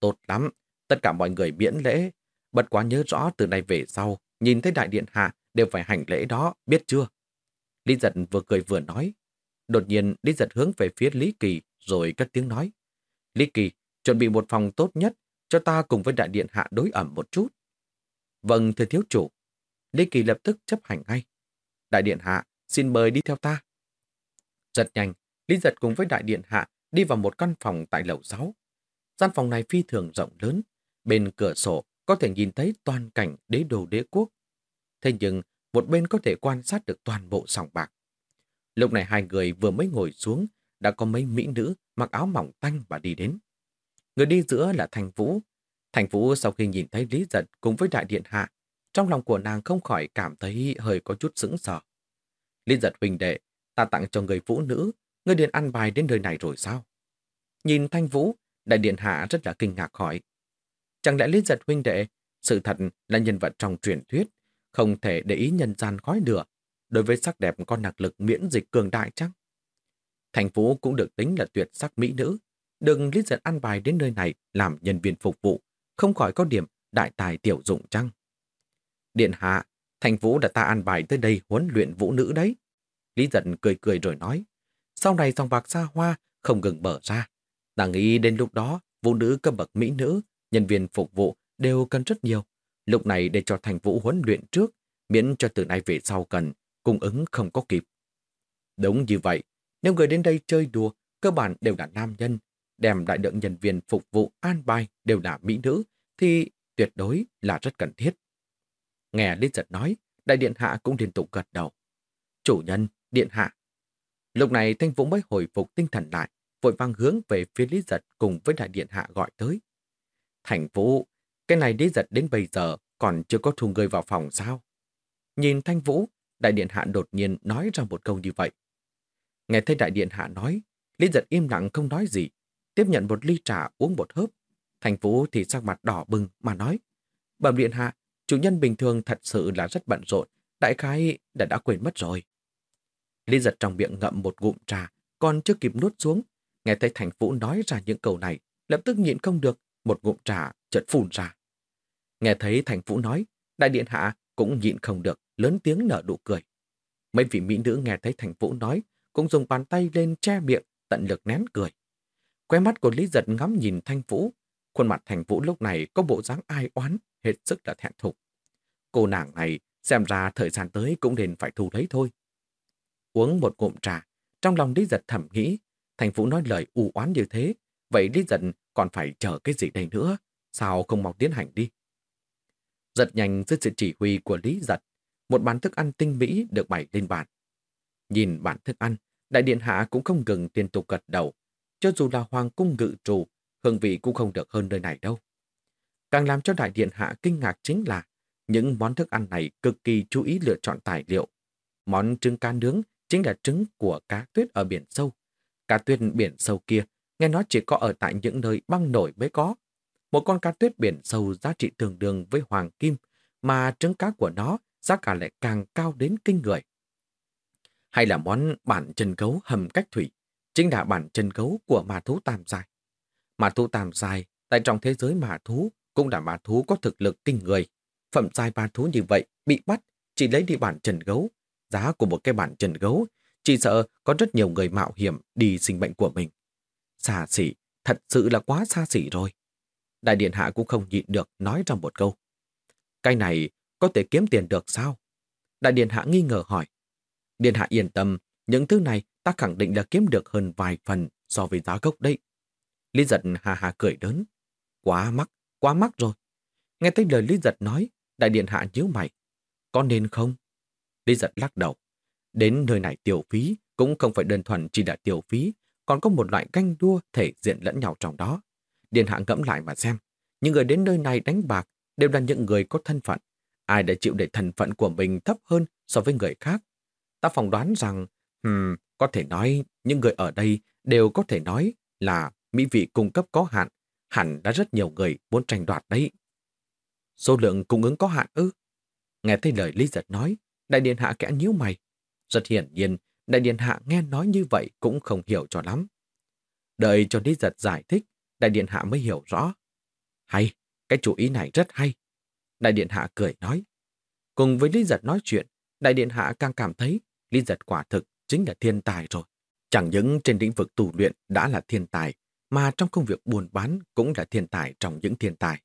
Tốt lắm, tất cả mọi người miễn lễ. Bật quá nhớ rõ từ nay về sau, nhìn thấy đại điện hạ đều phải hành lễ đó, biết chưa? Lý giật vừa cười vừa nói. Đột nhiên Lý giật hướng về phía Lý Kỳ rồi cất tiếng nói. Lý Kỳ, chuẩn bị một phòng tốt nhất cho ta cùng với đại điện hạ đối ẩm một chút. Vâng, thưa thiếu chủ. Lý Kỳ lập tức chấp hành ngay. Đại điện hạ, xin mời đi theo ta. Rất nhanh, Lý Giật cùng với đại điện hạ đi vào một căn phòng tại lầu 6. Gian phòng này phi thường rộng lớn, Bên cửa sổ có thể nhìn thấy toàn cảnh đế đồ đế quốc. Thế nhưng, một bên có thể quan sát được toàn bộ sòng bạc. Lúc này hai người vừa mới ngồi xuống, đã có mấy mỹ nữ mặc áo mỏng tanh và đi đến. Người đi giữa là Thành Vũ. Thành Vũ sau khi nhìn thấy Lý Giật cùng với đại điện hạ, trong lòng của nàng không khỏi cảm thấy hơi có chút sững sờ. Lý Giật huynh đệ, ta tặng cho người vũ nữ, người điện ăn bài đến nơi này rồi sao? Nhìn Thanh Vũ, đại điện hạ rất là kinh ngạc hỏi. Chẳng lẽ Lý Giật huynh đệ, sự thật là nhân vật trong truyền thuyết, không thể để ý nhân gian khói lửa, đối với sắc đẹp có năng lực miễn dịch cường đại chăng? Thành Vũ cũng được tính là tuyệt sắc mỹ nữ, đừng Lý Giật ăn bài đến nơi này làm nhân viên phục vụ, không khỏi có điểm đại tài tiểu dụng chăng? Điện hạ, Thành Vũ đã ta ăn bài tới đây huấn luyện vũ nữ đấy. Lý giận cười cười rồi nói, sau này dòng bạc xa hoa không ngừng mở ra. Ta nghĩ đến lúc đó, vũ nữ cấp bậc mỹ nữ, nhân viên phục vụ đều cần rất nhiều. Lúc này để cho Thành Vũ huấn luyện trước, miễn cho từ nay về sau cần, cung ứng không có kịp. Đúng như vậy, nếu người đến đây chơi đùa, cơ bản đều là nam nhân, đem đại lượng nhân viên phục vụ an bài đều là mỹ nữ, thì tuyệt đối là rất cần thiết. Nghe Lý Giật nói, đại điện hạ cũng liên tục gật đầu. Chủ nhân, điện hạ. Lúc này Thanh Vũ mới hồi phục tinh thần lại, vội vang hướng về phía Lý Giật cùng với đại điện hạ gọi tới. Thành Vũ, cái này Lý Giật đến bây giờ còn chưa có thu người vào phòng sao? Nhìn Thanh Vũ, đại điện hạ đột nhiên nói ra một câu như vậy. Nghe thấy đại điện hạ nói, Lý Giật im lặng không nói gì, tiếp nhận một ly trà uống một hớp. Thành Vũ thì sắc mặt đỏ bừng mà nói, bẩm điện hạ, chủ nhân bình thường thật sự là rất bận rộn, đại khái đã đã quên mất rồi. Lý giật trong miệng ngậm một ngụm trà, còn chưa kịp nuốt xuống. Nghe thấy Thành Vũ nói ra những câu này, lập tức nhịn không được, một ngụm trà chợt phun ra. Nghe thấy Thành Vũ nói, đại điện hạ cũng nhịn không được, lớn tiếng nở nụ cười. Mấy vị mỹ nữ nghe thấy Thành Vũ nói, cũng dùng bàn tay lên che miệng, tận lực nén cười. Quay mắt của Lý Giật ngắm nhìn Thanh Vũ, khuôn mặt Thành Vũ lúc này có bộ dáng ai oán, hết sức là thẹn thục. Cô nàng này xem ra thời gian tới cũng nên phải thu lấy thôi. Uống một ngụm trà, trong lòng Lý Giật thầm nghĩ, Thành Vũ nói lời u oán như thế, vậy Lý Giật còn phải chờ cái gì đây nữa, sao không mau tiến hành đi. Giật nhanh dưới sự chỉ huy của Lý Giật, một bàn thức ăn tinh mỹ được bày lên bàn. Nhìn bản thức ăn, đại điện hạ cũng không ngừng liên tục gật đầu, cho dù là hoàng cung ngự trù, hương vị cũng không được hơn nơi này đâu. Càng làm cho đại điện hạ kinh ngạc chính là những món thức ăn này cực kỳ chú ý lựa chọn tài liệu. Món trứng cá nướng chính là trứng của cá tuyết ở biển sâu. Cá tuyết biển sâu kia, nghe nói chỉ có ở tại những nơi băng nổi mới có. Một con cá tuyết biển sâu giá trị tương đương với hoàng kim, mà trứng cá của nó giá cả lại càng cao đến kinh người. Hay là món bản chân gấu hầm cách thủy, chính là bản chân gấu của mà thú tam dài. Mà thú tam dài, tại trong thế giới mà thú, cũng là mà thú có thực lực kinh người. Phẩm dài ma thú như vậy, bị bắt, chỉ lấy đi bản chân gấu. Giá của một cái bản chân gấu, chỉ sợ có rất nhiều người mạo hiểm đi sinh bệnh của mình. Xa xỉ, thật sự là quá xa xỉ rồi. Đại điện hạ cũng không nhịn được nói trong một câu. Cái này có thể kiếm tiền được sao? Đại điện hạ nghi ngờ hỏi. Điện hạ yên tâm, những thứ này ta khẳng định là kiếm được hơn vài phần so với giá gốc đấy. Lý giật hà hà cười đớn. Quá mắc, quá mắc rồi. Nghe thấy lời Lý giật nói, đại điện hạ nhíu mày. Có nên không? Lý giật lắc đầu. Đến nơi này tiểu phí cũng không phải đơn thuần chỉ là tiểu phí, còn có một loại canh đua thể diện lẫn nhau trong đó. Điện hạ ngẫm lại mà xem. Những người đến nơi này đánh bạc đều là những người có thân phận. Ai đã chịu để thân phận của mình thấp hơn so với người khác? Ta phỏng đoán rằng, hmm, có thể nói những người ở đây đều có thể nói là mỹ vị cung cấp có hạn, hẳn đã rất nhiều người muốn tranh đoạt đấy. Số lượng cung ứng có hạn ư? Nghe thấy lời Lý Giật nói, Đại Điện Hạ kẽ nhíu mày. Rất hiển nhiên, Đại Điện Hạ nghe nói như vậy cũng không hiểu cho lắm. Đợi cho Lý Giật giải thích, Đại Điện Hạ mới hiểu rõ. Hay, cái chủ ý này rất hay. Đại Điện Hạ cười nói. Cùng với Lý Giật nói chuyện, Đại Điện Hạ càng cảm thấy Lý Giật quả thực chính là thiên tài rồi. Chẳng những trên lĩnh vực tù luyện đã là thiên tài, mà trong công việc buôn bán cũng là thiên tài trong những thiên tài.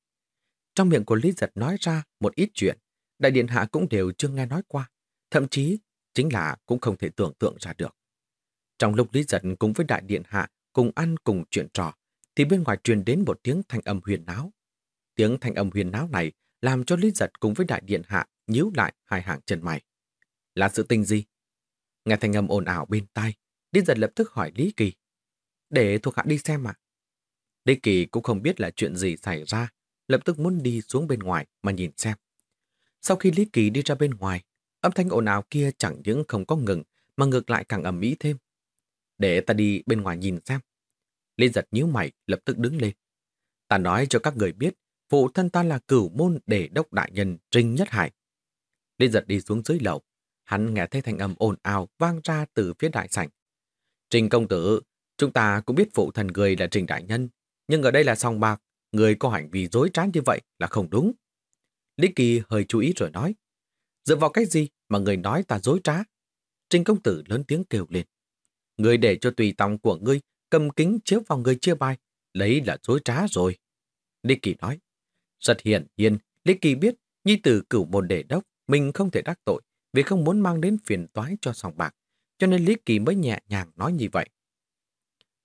Trong miệng của Lý Giật nói ra một ít chuyện, Đại Điện Hạ cũng đều chưa nghe nói qua, thậm chí chính là cũng không thể tưởng tượng ra được. Trong lúc Lý Giật cùng với Đại Điện Hạ cùng ăn cùng chuyện trò, thì bên ngoài truyền đến một tiếng thanh âm huyền náo. Tiếng thanh âm huyền náo này làm cho Lý Giật cùng với đại điện hạ nhíu lại hai hàng chân mày. Là sự tình gì? Nghe thanh âm ồn ào bên tai, Lý Giật lập tức hỏi Lý Kỳ. Để thuộc hạ đi xem ạ. Lý Kỳ cũng không biết là chuyện gì xảy ra, lập tức muốn đi xuống bên ngoài mà nhìn xem. Sau khi Lý Kỳ đi ra bên ngoài, âm thanh ồn ào kia chẳng những không có ngừng, mà ngược lại càng ầm ĩ thêm. Để ta đi bên ngoài nhìn xem. Lý giật nhíu mày, lập tức đứng lên. Ta nói cho các người biết, phụ thân ta là cửu môn để đốc đại nhân Trinh Nhất Hải. Lý giật đi xuống dưới lầu. Hắn nghe thấy thanh âm ồn ào vang ra từ phía đại sảnh. Trình công tử, chúng ta cũng biết phụ thần người là Trình đại nhân, nhưng ở đây là song bạc, người có hành vi dối trá như vậy là không đúng. Lý Kỳ hơi chú ý rồi nói, dựa vào cái gì mà người nói ta dối trá? Trình công tử lớn tiếng kêu lên. Người để cho tùy tòng của ngươi cầm kính chiếu vào người chia bài, lấy là dối trá rồi. Lý Kỳ nói, rất hiển nhiên, Lý Kỳ biết nhi tử cửu môn đề đốc mình không thể đắc tội vì không muốn mang đến phiền toái cho sòng bạc, cho nên Lý Kỳ mới nhẹ nhàng nói như vậy.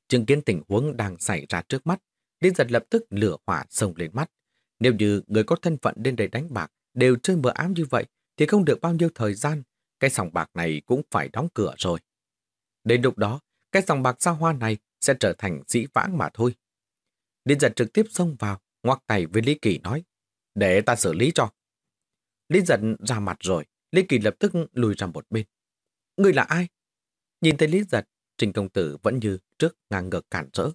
Chứng kiến tình huống đang xảy ra trước mắt, Lý giật lập tức lửa hỏa sông lên mắt. Nếu như người có thân phận đến đây đánh bạc đều chơi mờ ám như vậy, thì không được bao nhiêu thời gian, cái sòng bạc này cũng phải đóng cửa rồi. Đến lúc đó, cái sòng bạc xa hoa này sẽ trở thành dĩ vãng mà thôi. liên giật trực tiếp xông vào, ngoắc tay với Lý Kỳ nói, để ta xử lý cho. Lý giật ra mặt rồi, Lý Kỳ lập tức lùi ra một bên. Người là ai? Nhìn thấy Lý giật, Trình Công Tử vẫn như trước ngang ngược cản rỡ.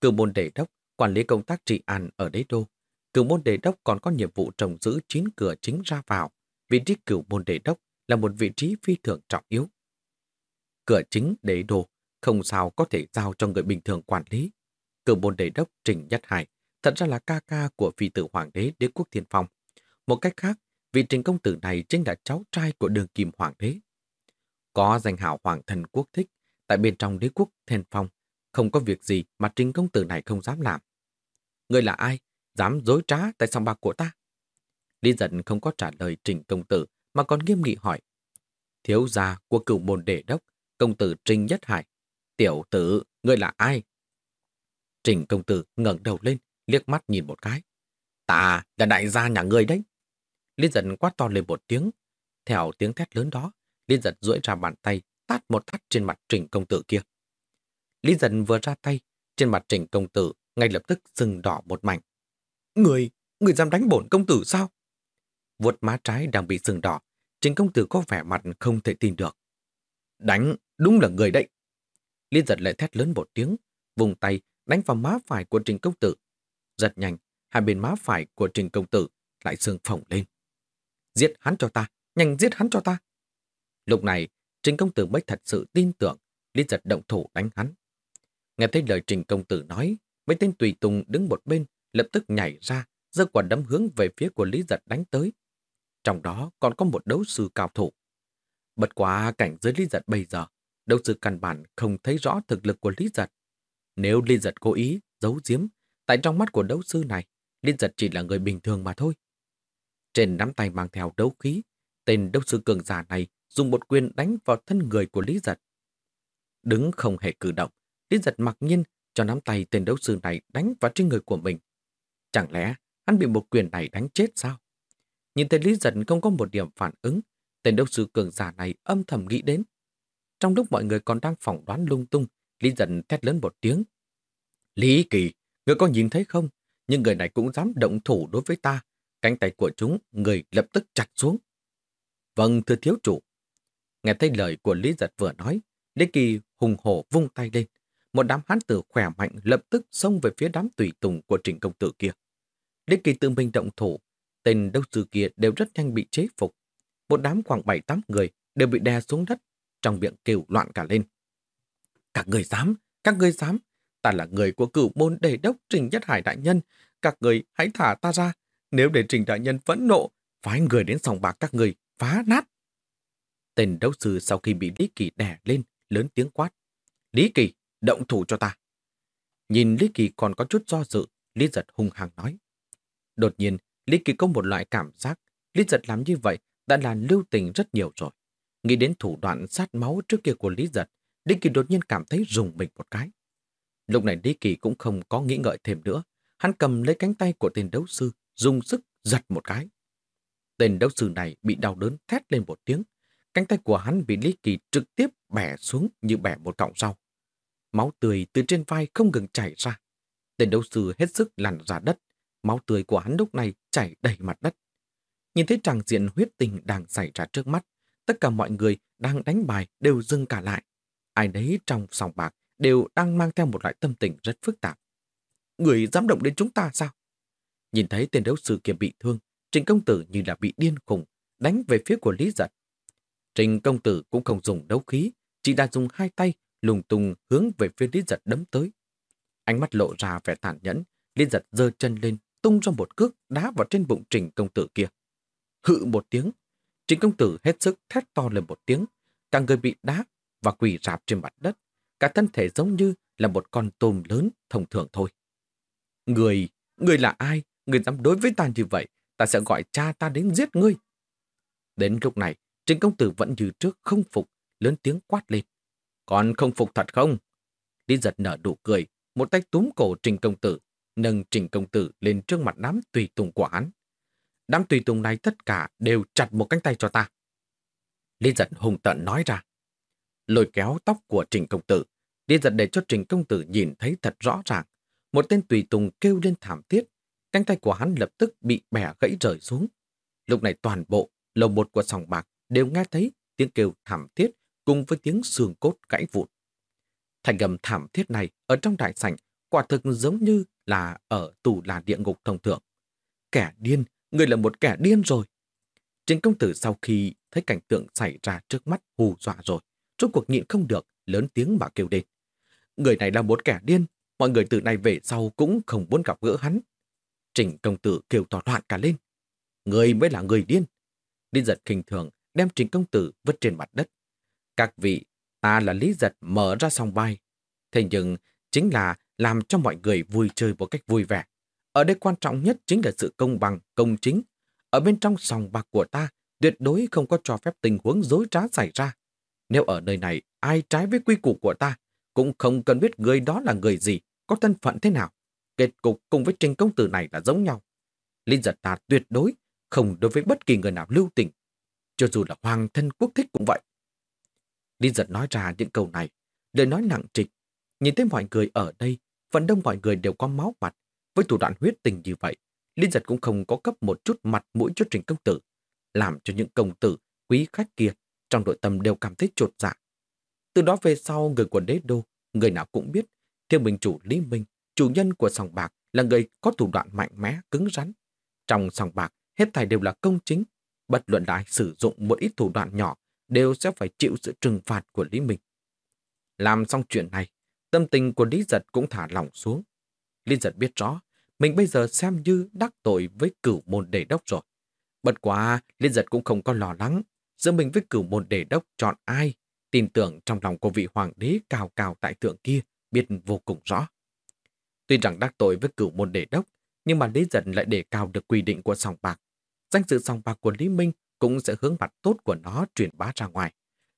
Cựu môn đề đốc, quản lý công tác trị an ở đế đô cửu môn đề đốc còn có nhiệm vụ trồng giữ chín cửa chính ra vào. Vị trí cửu môn đề đốc là một vị trí phi thường trọng yếu. Cửa chính đế đô không sao có thể giao cho người bình thường quản lý. cửu môn đề đốc Trình Nhất Hải thật ra là ca ca của phi tử hoàng đế đế quốc thiên phong. Một cách khác, vị trình công tử này chính là cháu trai của đường kim hoàng đế. Có danh hào hoàng thần quốc thích, tại bên trong đế quốc thiên phong, không có việc gì mà trình công tử này không dám làm. Người là ai? Dám dối trá tại sòng bạc của ta? Lý giận không có trả lời trình công tử mà còn nghiêm nghị hỏi. Thiếu gia của cửu môn đệ đốc, công tử Trình Nhất Hải. Tiểu tử, ngươi là ai? Trình công tử ngẩng đầu lên, liếc mắt nhìn một cái. Ta là đại gia nhà ngươi đấy. Liên giật quát to lên một tiếng. Theo tiếng thét lớn đó, Liên giật duỗi ra bàn tay, tát một tát trên mặt trình công tử kia. Lý giật vừa ra tay, trên mặt trình công tử ngay lập tức sưng đỏ một mảnh. Người, người dám đánh bổn công tử sao? Vuốt má trái đang bị sưng đỏ, trình công tử có vẻ mặt không thể tin được. Đánh, đúng là người đấy. Liên giật lại thét lớn một tiếng, vùng tay đánh vào má phải của trình công tử. giật nhanh, hai bên má phải của trình công tử lại sưng phồng lên. Giết hắn cho ta, nhanh giết hắn cho ta. Lúc này, trình công tử mới thật sự tin tưởng liên giật động thủ đánh hắn. Nghe thấy lời trình công tử nói, mấy tên tùy tùng đứng một bên lập tức nhảy ra, giơ quả đấm hướng về phía của Lý giật đánh tới. Trong đó còn có một đấu sư cao thủ. Bật quá cảnh giới Lý giật bây giờ, đấu sư căn bản không thấy rõ thực lực của Lý giật. Nếu Lý giật cố ý, giấu giếm, tại trong mắt của đấu sư này, Lý giật chỉ là người bình thường mà thôi. Trên nắm tay mang theo đấu khí, tên đấu sư cường giả này dùng một quyền đánh vào thân người của Lý giật. Đứng không hề cử động, Lý giật mặc nhiên cho nắm tay tên đấu sư này đánh vào trên người của mình. Chẳng lẽ hắn bị một quyền này đánh chết sao? Nhìn thấy Lý giật không có một điểm phản ứng, tên đốc sư cường giả này âm thầm nghĩ đến. Trong lúc mọi người còn đang phỏng đoán lung tung, Lý giật thét lớn một tiếng. Lý Kỳ, người có nhìn thấy không? Nhưng người này cũng dám động thủ đối với ta. Cánh tay của chúng, người lập tức chặt xuống. Vâng, thưa thiếu chủ. Nghe thấy lời của Lý giật vừa nói, Lý Kỳ hùng hổ vung tay lên. Một đám hán tử khỏe mạnh lập tức xông về phía đám tùy tùng của trình công tử kia. Lý Kỳ tự mình động thủ, tên đấu sư kia đều rất nhanh bị chế phục. Một đám khoảng 7-8 người đều bị đè xuống đất, trong miệng kêu loạn cả lên. Các người dám, các người dám, ta là người của cửu môn đề đốc Trình Nhất Hải Đại Nhân, các người hãy thả ta ra, nếu để Trình Đại Nhân phẫn nộ, phái người đến sòng bạc các người, phá nát. Tên đấu sư sau khi bị Lý Kỳ đè lên, lớn tiếng quát. Lý Kỳ, động thủ cho ta. Nhìn Lý Kỳ còn có chút do dự, Lý Giật hung hăng nói. Đột nhiên, Lý Kỳ có một loại cảm giác, Lý Giật làm như vậy đã là lưu tình rất nhiều rồi. Nghĩ đến thủ đoạn sát máu trước kia của Lý Giật, Lý Kỳ đột nhiên cảm thấy rùng mình một cái. Lúc này Lý Kỳ cũng không có nghĩ ngợi thêm nữa. Hắn cầm lấy cánh tay của tên đấu sư, dùng sức giật một cái. Tên đấu sư này bị đau đớn thét lên một tiếng. Cánh tay của hắn bị Lý Kỳ trực tiếp bẻ xuống như bẻ một cọng rau. Máu tươi từ trên vai không ngừng chảy ra. Tên đấu sư hết sức lăn ra đất. Máu tươi của hắn lúc này chảy đầy mặt đất. Nhìn thấy tràng diện huyết tình đang xảy ra trước mắt, tất cả mọi người đang đánh bài đều dừng cả lại. Ai đấy trong sòng bạc đều đang mang theo một loại tâm tình rất phức tạp. Người dám động đến chúng ta sao? Nhìn thấy tên đấu sư kia bị thương, Trình công tử như là bị điên khùng, đánh về phía của Lý Giật. Trình công tử cũng không dùng đấu khí, chỉ đã dùng hai tay lùng tung hướng về phía Lý Giật đấm tới. Ánh mắt lộ ra vẻ tàn nhẫn, Lý Giật giơ chân lên, tung ra một cước đá vào trên bụng Trình công tử kia. Hự một tiếng, Trình công tử hết sức thét to lên một tiếng, cả người bị đá và quỳ rạp trên mặt đất, cả thân thể giống như là một con tôm lớn thông thường thôi. Người, người là ai? Người dám đối với ta như vậy, ta sẽ gọi cha ta đến giết ngươi. Đến lúc này, Trình công tử vẫn như trước không phục, lớn tiếng quát lên. Còn không phục thật không? Lý giật nở đủ cười, một tay túm cổ Trình công tử, nâng Trình công tử lên trước mặt đám tùy tùng của hắn. Đám tùy tùng này tất cả đều chặt một cánh tay cho ta. Lý giật hùng tận nói ra. Lôi kéo tóc của Trình công tử, Lý giật để cho Trình công tử nhìn thấy thật rõ ràng. Một tên tùy tùng kêu lên thảm thiết, cánh tay của hắn lập tức bị bẻ gãy rời xuống. Lúc này toàn bộ, lầu một của sòng bạc đều nghe thấy tiếng kêu thảm thiết cùng với tiếng xương cốt gãy vụn. Thành gầm thảm thiết này ở trong đại sảnh quả thực giống như là ở tù là địa ngục thông thường. Kẻ điên, người là một kẻ điên rồi. Trình công tử sau khi thấy cảnh tượng xảy ra trước mắt hù dọa rồi, rốt cuộc nhịn không được, lớn tiếng mà kêu lên. Người này là một kẻ điên, mọi người từ nay về sau cũng không muốn gặp gỡ hắn. Trình công tử kêu to loạn cả lên. Người mới là người điên. Lý giật khinh thường, đem trình công tử vứt trên mặt đất. Các vị, ta là Lý giật mở ra song vai. Thế nhưng, chính là làm cho mọi người vui chơi một cách vui vẻ. Ở đây quan trọng nhất chính là sự công bằng, công chính. Ở bên trong sòng bạc của ta, tuyệt đối không có cho phép tình huống dối trá xảy ra. Nếu ở nơi này ai trái với quy củ của ta, cũng không cần biết người đó là người gì, có thân phận thế nào. Kết cục cùng với trình công tử này là giống nhau. Linh giật ta tuyệt đối không đối với bất kỳ người nào lưu tình, cho dù là hoàng thân quốc thích cũng vậy. Linh giật nói ra những câu này, lời nói nặng trịch. Nhìn thấy mọi người ở đây, phần đông mọi người đều có máu mặt. Với thủ đoạn huyết tình như vậy, liên giật cũng không có cấp một chút mặt mũi cho trình công tử, làm cho những công tử, quý khách kia trong nội tâm đều cảm thấy trột dạ. Từ đó về sau, người của đế đô, người nào cũng biết, thiên bình chủ Lý Minh chủ nhân của sòng bạc là người có thủ đoạn mạnh mẽ, cứng rắn. Trong sòng bạc, hết thảy đều là công chính. Bất luận đại sử dụng một ít thủ đoạn nhỏ đều sẽ phải chịu sự trừng phạt của Lý Minh. Làm xong chuyện này, tâm tình của Lý Giật cũng thả lỏng xuống. Lý Giật biết rõ, mình bây giờ xem như đắc tội với cửu môn đề đốc rồi. Bất quá, Lý Giật cũng không có lo lắng. Giữa mình với cửu môn đề đốc chọn ai, tin tưởng trong lòng của vị hoàng đế cao cao tại tượng kia biết vô cùng rõ. Tuy rằng đắc tội với cửu môn đề đốc, nhưng mà Lý Giật lại đề cao được quy định của sòng bạc. Danh dự sòng bạc của Lý Minh cũng sẽ hướng mặt tốt của nó truyền bá ra ngoài.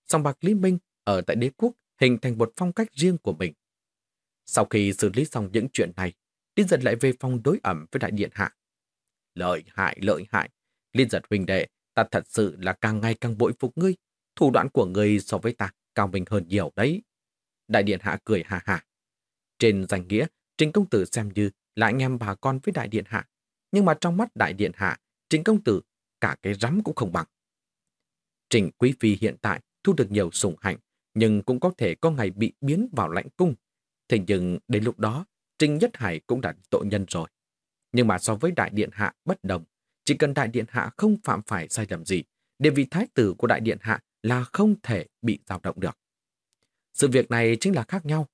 Sòng bạc Lý Minh ở tại đế quốc hình thành một phong cách riêng của mình. Sau khi xử lý xong những chuyện này, liên Giật lại về phòng đối ẩm với đại điện hạ. Lợi hại, lợi hại. Liên giật huynh đệ, ta thật sự là càng ngày càng bội phục ngươi. Thủ đoạn của ngươi so với ta cao mình hơn nhiều đấy. Đại điện hạ cười hà hà. Trên danh nghĩa, Trình công tử xem như là anh em bà con với đại điện hạ. Nhưng mà trong mắt đại điện hạ, Trình công tử cả cái rắm cũng không bằng. Trình quý phi hiện tại thu được nhiều sủng hạnh, nhưng cũng có thể có ngày bị biến vào lãnh cung. Thế nhưng đến lúc đó, Trinh Nhất Hải cũng đã tội nhân rồi. Nhưng mà so với đại điện hạ bất đồng, chỉ cần đại điện hạ không phạm phải sai lầm gì, địa vị thái tử của đại điện hạ là không thể bị dao động được. Sự việc này chính là khác nhau.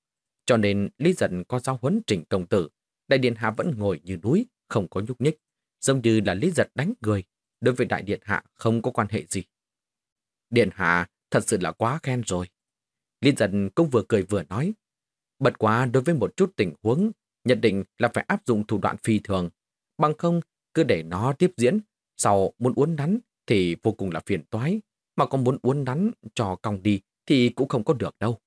Cho nên Lý Dân có giao huấn trình công tử, đại điện hạ vẫn ngồi như núi, không có nhúc nhích, giống như là Lý Giật đánh người, đối với đại điện hạ không có quan hệ gì. Điện hạ thật sự là quá khen rồi. Lý Dân cũng vừa cười vừa nói, bật quá đối với một chút tình huống, nhận định là phải áp dụng thủ đoạn phi thường, bằng không cứ để nó tiếp diễn, sau muốn uốn nắn thì vô cùng là phiền toái, mà còn muốn uốn nắn cho cong đi thì cũng không có được đâu.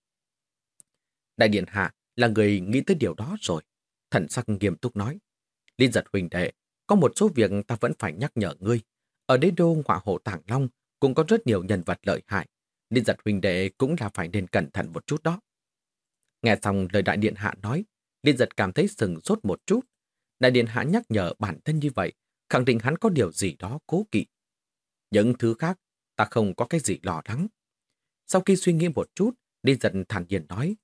Đại điện hạ là người nghĩ tới điều đó rồi. Thần sắc nghiêm túc nói. Linh giật huỳnh đệ, có một số việc ta vẫn phải nhắc nhở ngươi. Ở đế đô ngọa hộ Tàng Long cũng có rất nhiều nhân vật lợi hại. Liên giật huỳnh đệ cũng là phải nên cẩn thận một chút đó. Nghe xong lời đại điện hạ nói, Liên giật cảm thấy sừng sốt một chút. Đại điện hạ nhắc nhở bản thân như vậy, khẳng định hắn có điều gì đó cố kỵ. Những thứ khác, ta không có cái gì lo lắng. Sau khi suy nghĩ một chút, Liên giật thản nhiên nói,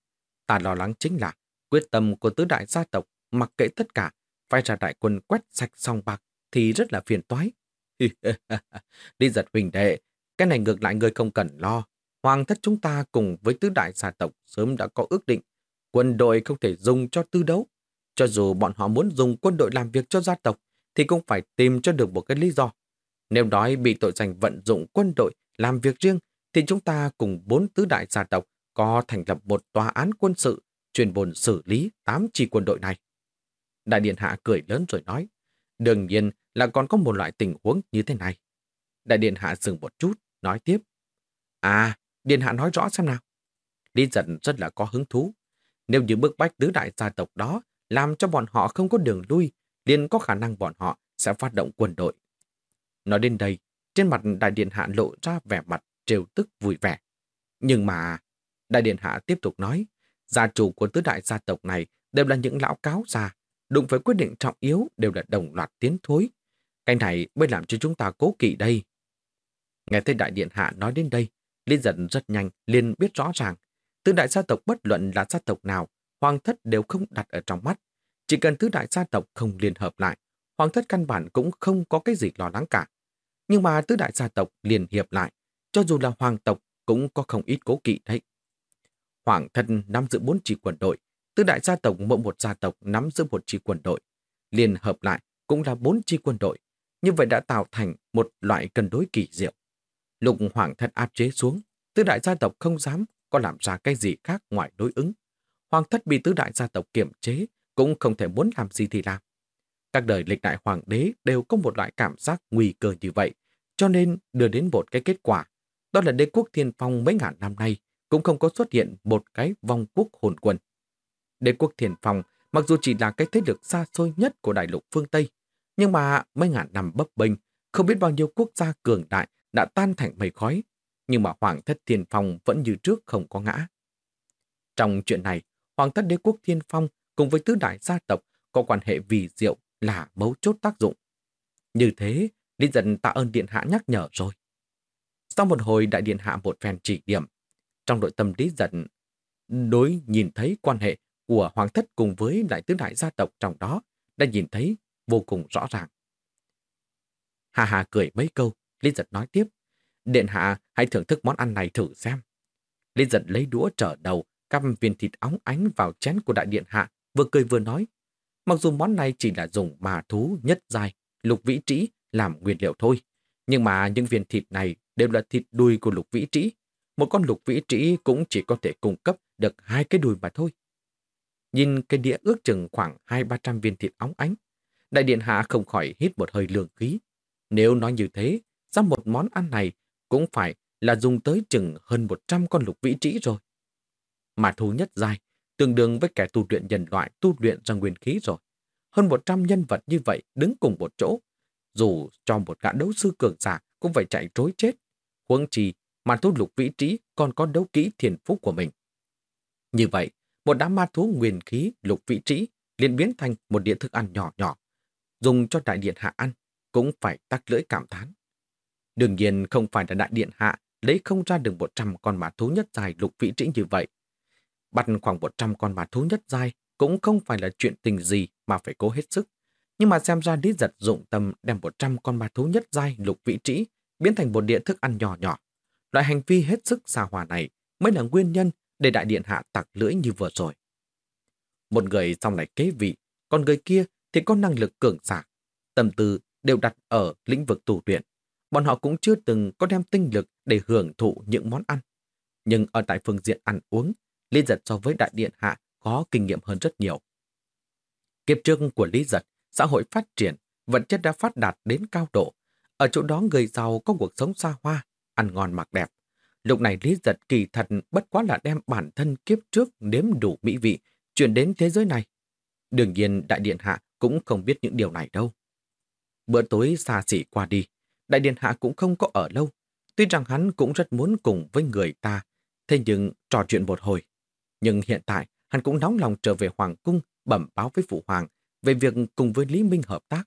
ta lo lắng chính là quyết tâm của tứ đại gia tộc mặc kệ tất cả, phải ra đại quân quét sạch song bạc thì rất là phiền toái. Đi giật huỳnh đệ, cái này ngược lại người không cần lo. Hoàng thất chúng ta cùng với tứ đại gia tộc sớm đã có ước định. Quân đội không thể dùng cho tư đấu. Cho dù bọn họ muốn dùng quân đội làm việc cho gia tộc, thì cũng phải tìm cho được một cái lý do. Nếu nói bị tội danh vận dụng quân đội làm việc riêng, thì chúng ta cùng bốn tứ đại gia tộc có thành lập một tòa án quân sự chuyên bồn xử lý tám chi quân đội này. Đại điện hạ cười lớn rồi nói, đương nhiên là còn có một loại tình huống như thế này. Đại điện hạ dừng một chút, nói tiếp. À, điện hạ nói rõ xem nào. Lý giận rất là có hứng thú. Nếu như bức bách tứ đại gia tộc đó làm cho bọn họ không có đường lui, liền có khả năng bọn họ sẽ phát động quân đội. Nói đến đây, trên mặt đại điện hạ lộ ra vẻ mặt trêu tức vui vẻ. Nhưng mà, đại điện hạ tiếp tục nói, gia chủ của tứ đại gia tộc này đều là những lão cáo già, đụng với quyết định trọng yếu đều là đồng loạt tiến thối. Cái này mới làm cho chúng ta cố kỵ đây. Nghe thấy đại điện hạ nói đến đây, Liên giận rất nhanh, liền biết rõ ràng. Tứ đại gia tộc bất luận là gia tộc nào, hoàng thất đều không đặt ở trong mắt. Chỉ cần tứ đại gia tộc không liên hợp lại, hoàng thất căn bản cũng không có cái gì lo lắng cả. Nhưng mà tứ đại gia tộc liên hiệp lại, cho dù là hoàng tộc cũng có không ít cố kỵ đấy. Hoàng thân nắm giữ bốn chỉ quân đội, tứ đại gia tộc mỗi một gia tộc nắm giữ một chi quân đội. Liên hợp lại cũng là bốn chi quân đội. Như vậy đã tạo thành một loại cân đối kỳ diệu. Lục hoàng thất áp chế xuống, tứ đại gia tộc không dám có làm ra cái gì khác ngoài đối ứng. Hoàng thất bị tứ đại gia tộc kiểm chế, cũng không thể muốn làm gì thì làm. Các đời lịch đại hoàng đế đều có một loại cảm giác nguy cơ như vậy, cho nên đưa đến một cái kết quả. Đó là đế quốc thiên phong mấy ngàn năm nay cũng không có xuất hiện một cái vong quốc hồn quân. Đế quốc thiên phong mặc dù chỉ là cái thế lực xa xôi nhất của đại lục phương Tây, nhưng mà mấy ngàn năm bấp bênh, không biết bao nhiêu quốc gia cường đại đã tan thành mây khói, nhưng mà Hoàng thất Thiên Phong vẫn như trước không có ngã. Trong chuyện này, Hoàng thất đế quốc Thiên Phong cùng với tứ đại gia tộc có quan hệ vì diệu là mấu chốt tác dụng. Như thế, Lý Dân tạ ơn Điện Hạ nhắc nhở rồi. Sau một hồi đại điện hạ một phen chỉ điểm, trong nội tâm Lý Dân đối nhìn thấy quan hệ của Hoàng thất cùng với đại tứ đại gia tộc trong đó đã nhìn thấy vô cùng rõ ràng. Hà Hà cười mấy câu, Lý Giật nói tiếp. Điện hạ hãy thưởng thức món ăn này thử xem. Lý Giật lấy đũa trở đầu, căm viên thịt óng ánh vào chén của đại điện hạ, vừa cười vừa nói. Mặc dù món này chỉ là dùng mà thú nhất dài, lục vĩ trĩ làm nguyên liệu thôi. Nhưng mà những viên thịt này đều là thịt đuôi của lục vĩ trĩ. Một con lục vĩ trĩ cũng chỉ có thể cung cấp được hai cái đùi mà thôi. Nhìn cái đĩa ước chừng khoảng hai ba trăm viên thịt óng ánh. Đại điện hạ không khỏi hít một hơi lường khí. Nếu nói như thế, ra một món ăn này cũng phải là dùng tới chừng hơn 100 con lục vĩ trĩ rồi. Mà thú nhất dài, tương đương với kẻ tu luyện nhân loại tu luyện ra nguyên khí rồi. Hơn 100 nhân vật như vậy đứng cùng một chỗ. Dù cho một gã đấu sư cường giả cũng phải chạy trối chết. Huống chi mà thú lục vĩ trí còn có đấu kỹ thiền phúc của mình. Như vậy, một đám ma thú nguyên khí lục vị trí liền biến thành một địa thức ăn nhỏ nhỏ. Dùng cho đại điện hạ ăn, cũng phải tắc lưỡi cảm thán. Đương nhiên không phải là đại điện hạ lấy không ra được 100 con mã thú nhất dài lục vị trí như vậy. Bắt khoảng 100 con mã thú nhất dài cũng không phải là chuyện tình gì mà phải cố hết sức. Nhưng mà xem ra lý giật dụng tâm đem 100 con ma thú nhất dài lục vị trí biến thành một địa thức ăn nhỏ nhỏ. Loại hành vi hết sức xa hòa này mới là nguyên nhân để đại điện hạ tặc lưỡi như vừa rồi. Một người xong lại kế vị, còn người kia thì có năng lực cường giả. Tâm tư đều đặt ở lĩnh vực tù luyện. Bọn họ cũng chưa từng có đem tinh lực để hưởng thụ những món ăn. Nhưng ở tại phương diện ăn uống, Lý Giật so với đại điện hạ có kinh nghiệm hơn rất nhiều. Kiếp trước của Lý Giật, xã hội phát triển, vật chất đã phát đạt đến cao độ. Ở chỗ đó người giàu có cuộc sống xa hoa, ăn ngon mặc đẹp, Lúc này Lý Giật kỳ thật bất quá là đem bản thân kiếp trước nếm đủ mỹ vị, chuyển đến thế giới này. Đương nhiên Đại Điện Hạ cũng không biết những điều này đâu. Bữa tối xa xỉ qua đi, Đại Điện Hạ cũng không có ở lâu. Tuy rằng hắn cũng rất muốn cùng với người ta, thế nhưng trò chuyện một hồi. Nhưng hiện tại, hắn cũng nóng lòng trở về Hoàng Cung bẩm báo với Phụ Hoàng về việc cùng với Lý Minh hợp tác.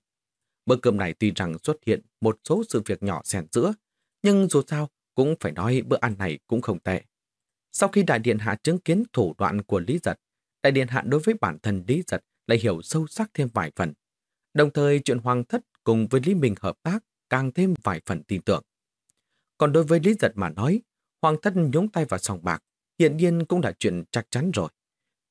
Bữa cơm này tuy rằng xuất hiện một số sự việc nhỏ xen giữa, nhưng dù sao cũng phải nói bữa ăn này cũng không tệ. Sau khi Đại Điện Hạ chứng kiến thủ đoạn của Lý Giật, Đại Điện Hạ đối với bản thân Lý Giật lại hiểu sâu sắc thêm vài phần. Đồng thời chuyện Hoàng Thất cùng với Lý Minh hợp tác càng thêm vài phần tin tưởng. Còn đối với Lý Giật mà nói, Hoàng Thất nhúng tay vào sòng bạc, hiện nhiên cũng là chuyện chắc chắn rồi.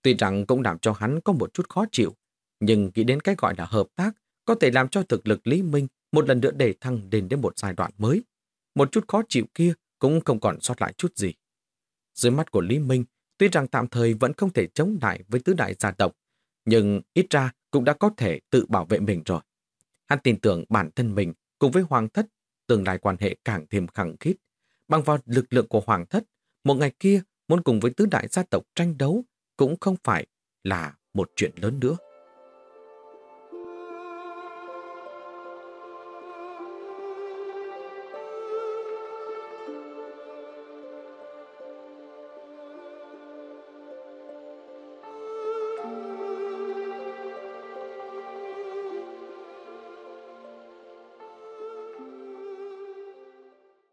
Tuy rằng cũng làm cho hắn có một chút khó chịu, nhưng nghĩ đến cái gọi là hợp tác có thể làm cho thực lực Lý Minh một lần nữa để thăng đến đến một giai đoạn mới. Một chút khó chịu kia cũng không còn sót lại chút gì. Dưới mắt của Lý Minh, tuy rằng tạm thời vẫn không thể chống lại với tứ đại gia tộc, nhưng ít ra cũng đã có thể tự bảo vệ mình rồi. Hắn tin tưởng bản thân mình cùng với Hoàng thất, tương lai quan hệ càng thêm khẳng khít. Bằng vào lực lượng của Hoàng thất, một ngày kia muốn cùng với tứ đại gia tộc tranh đấu cũng không phải là một chuyện lớn nữa.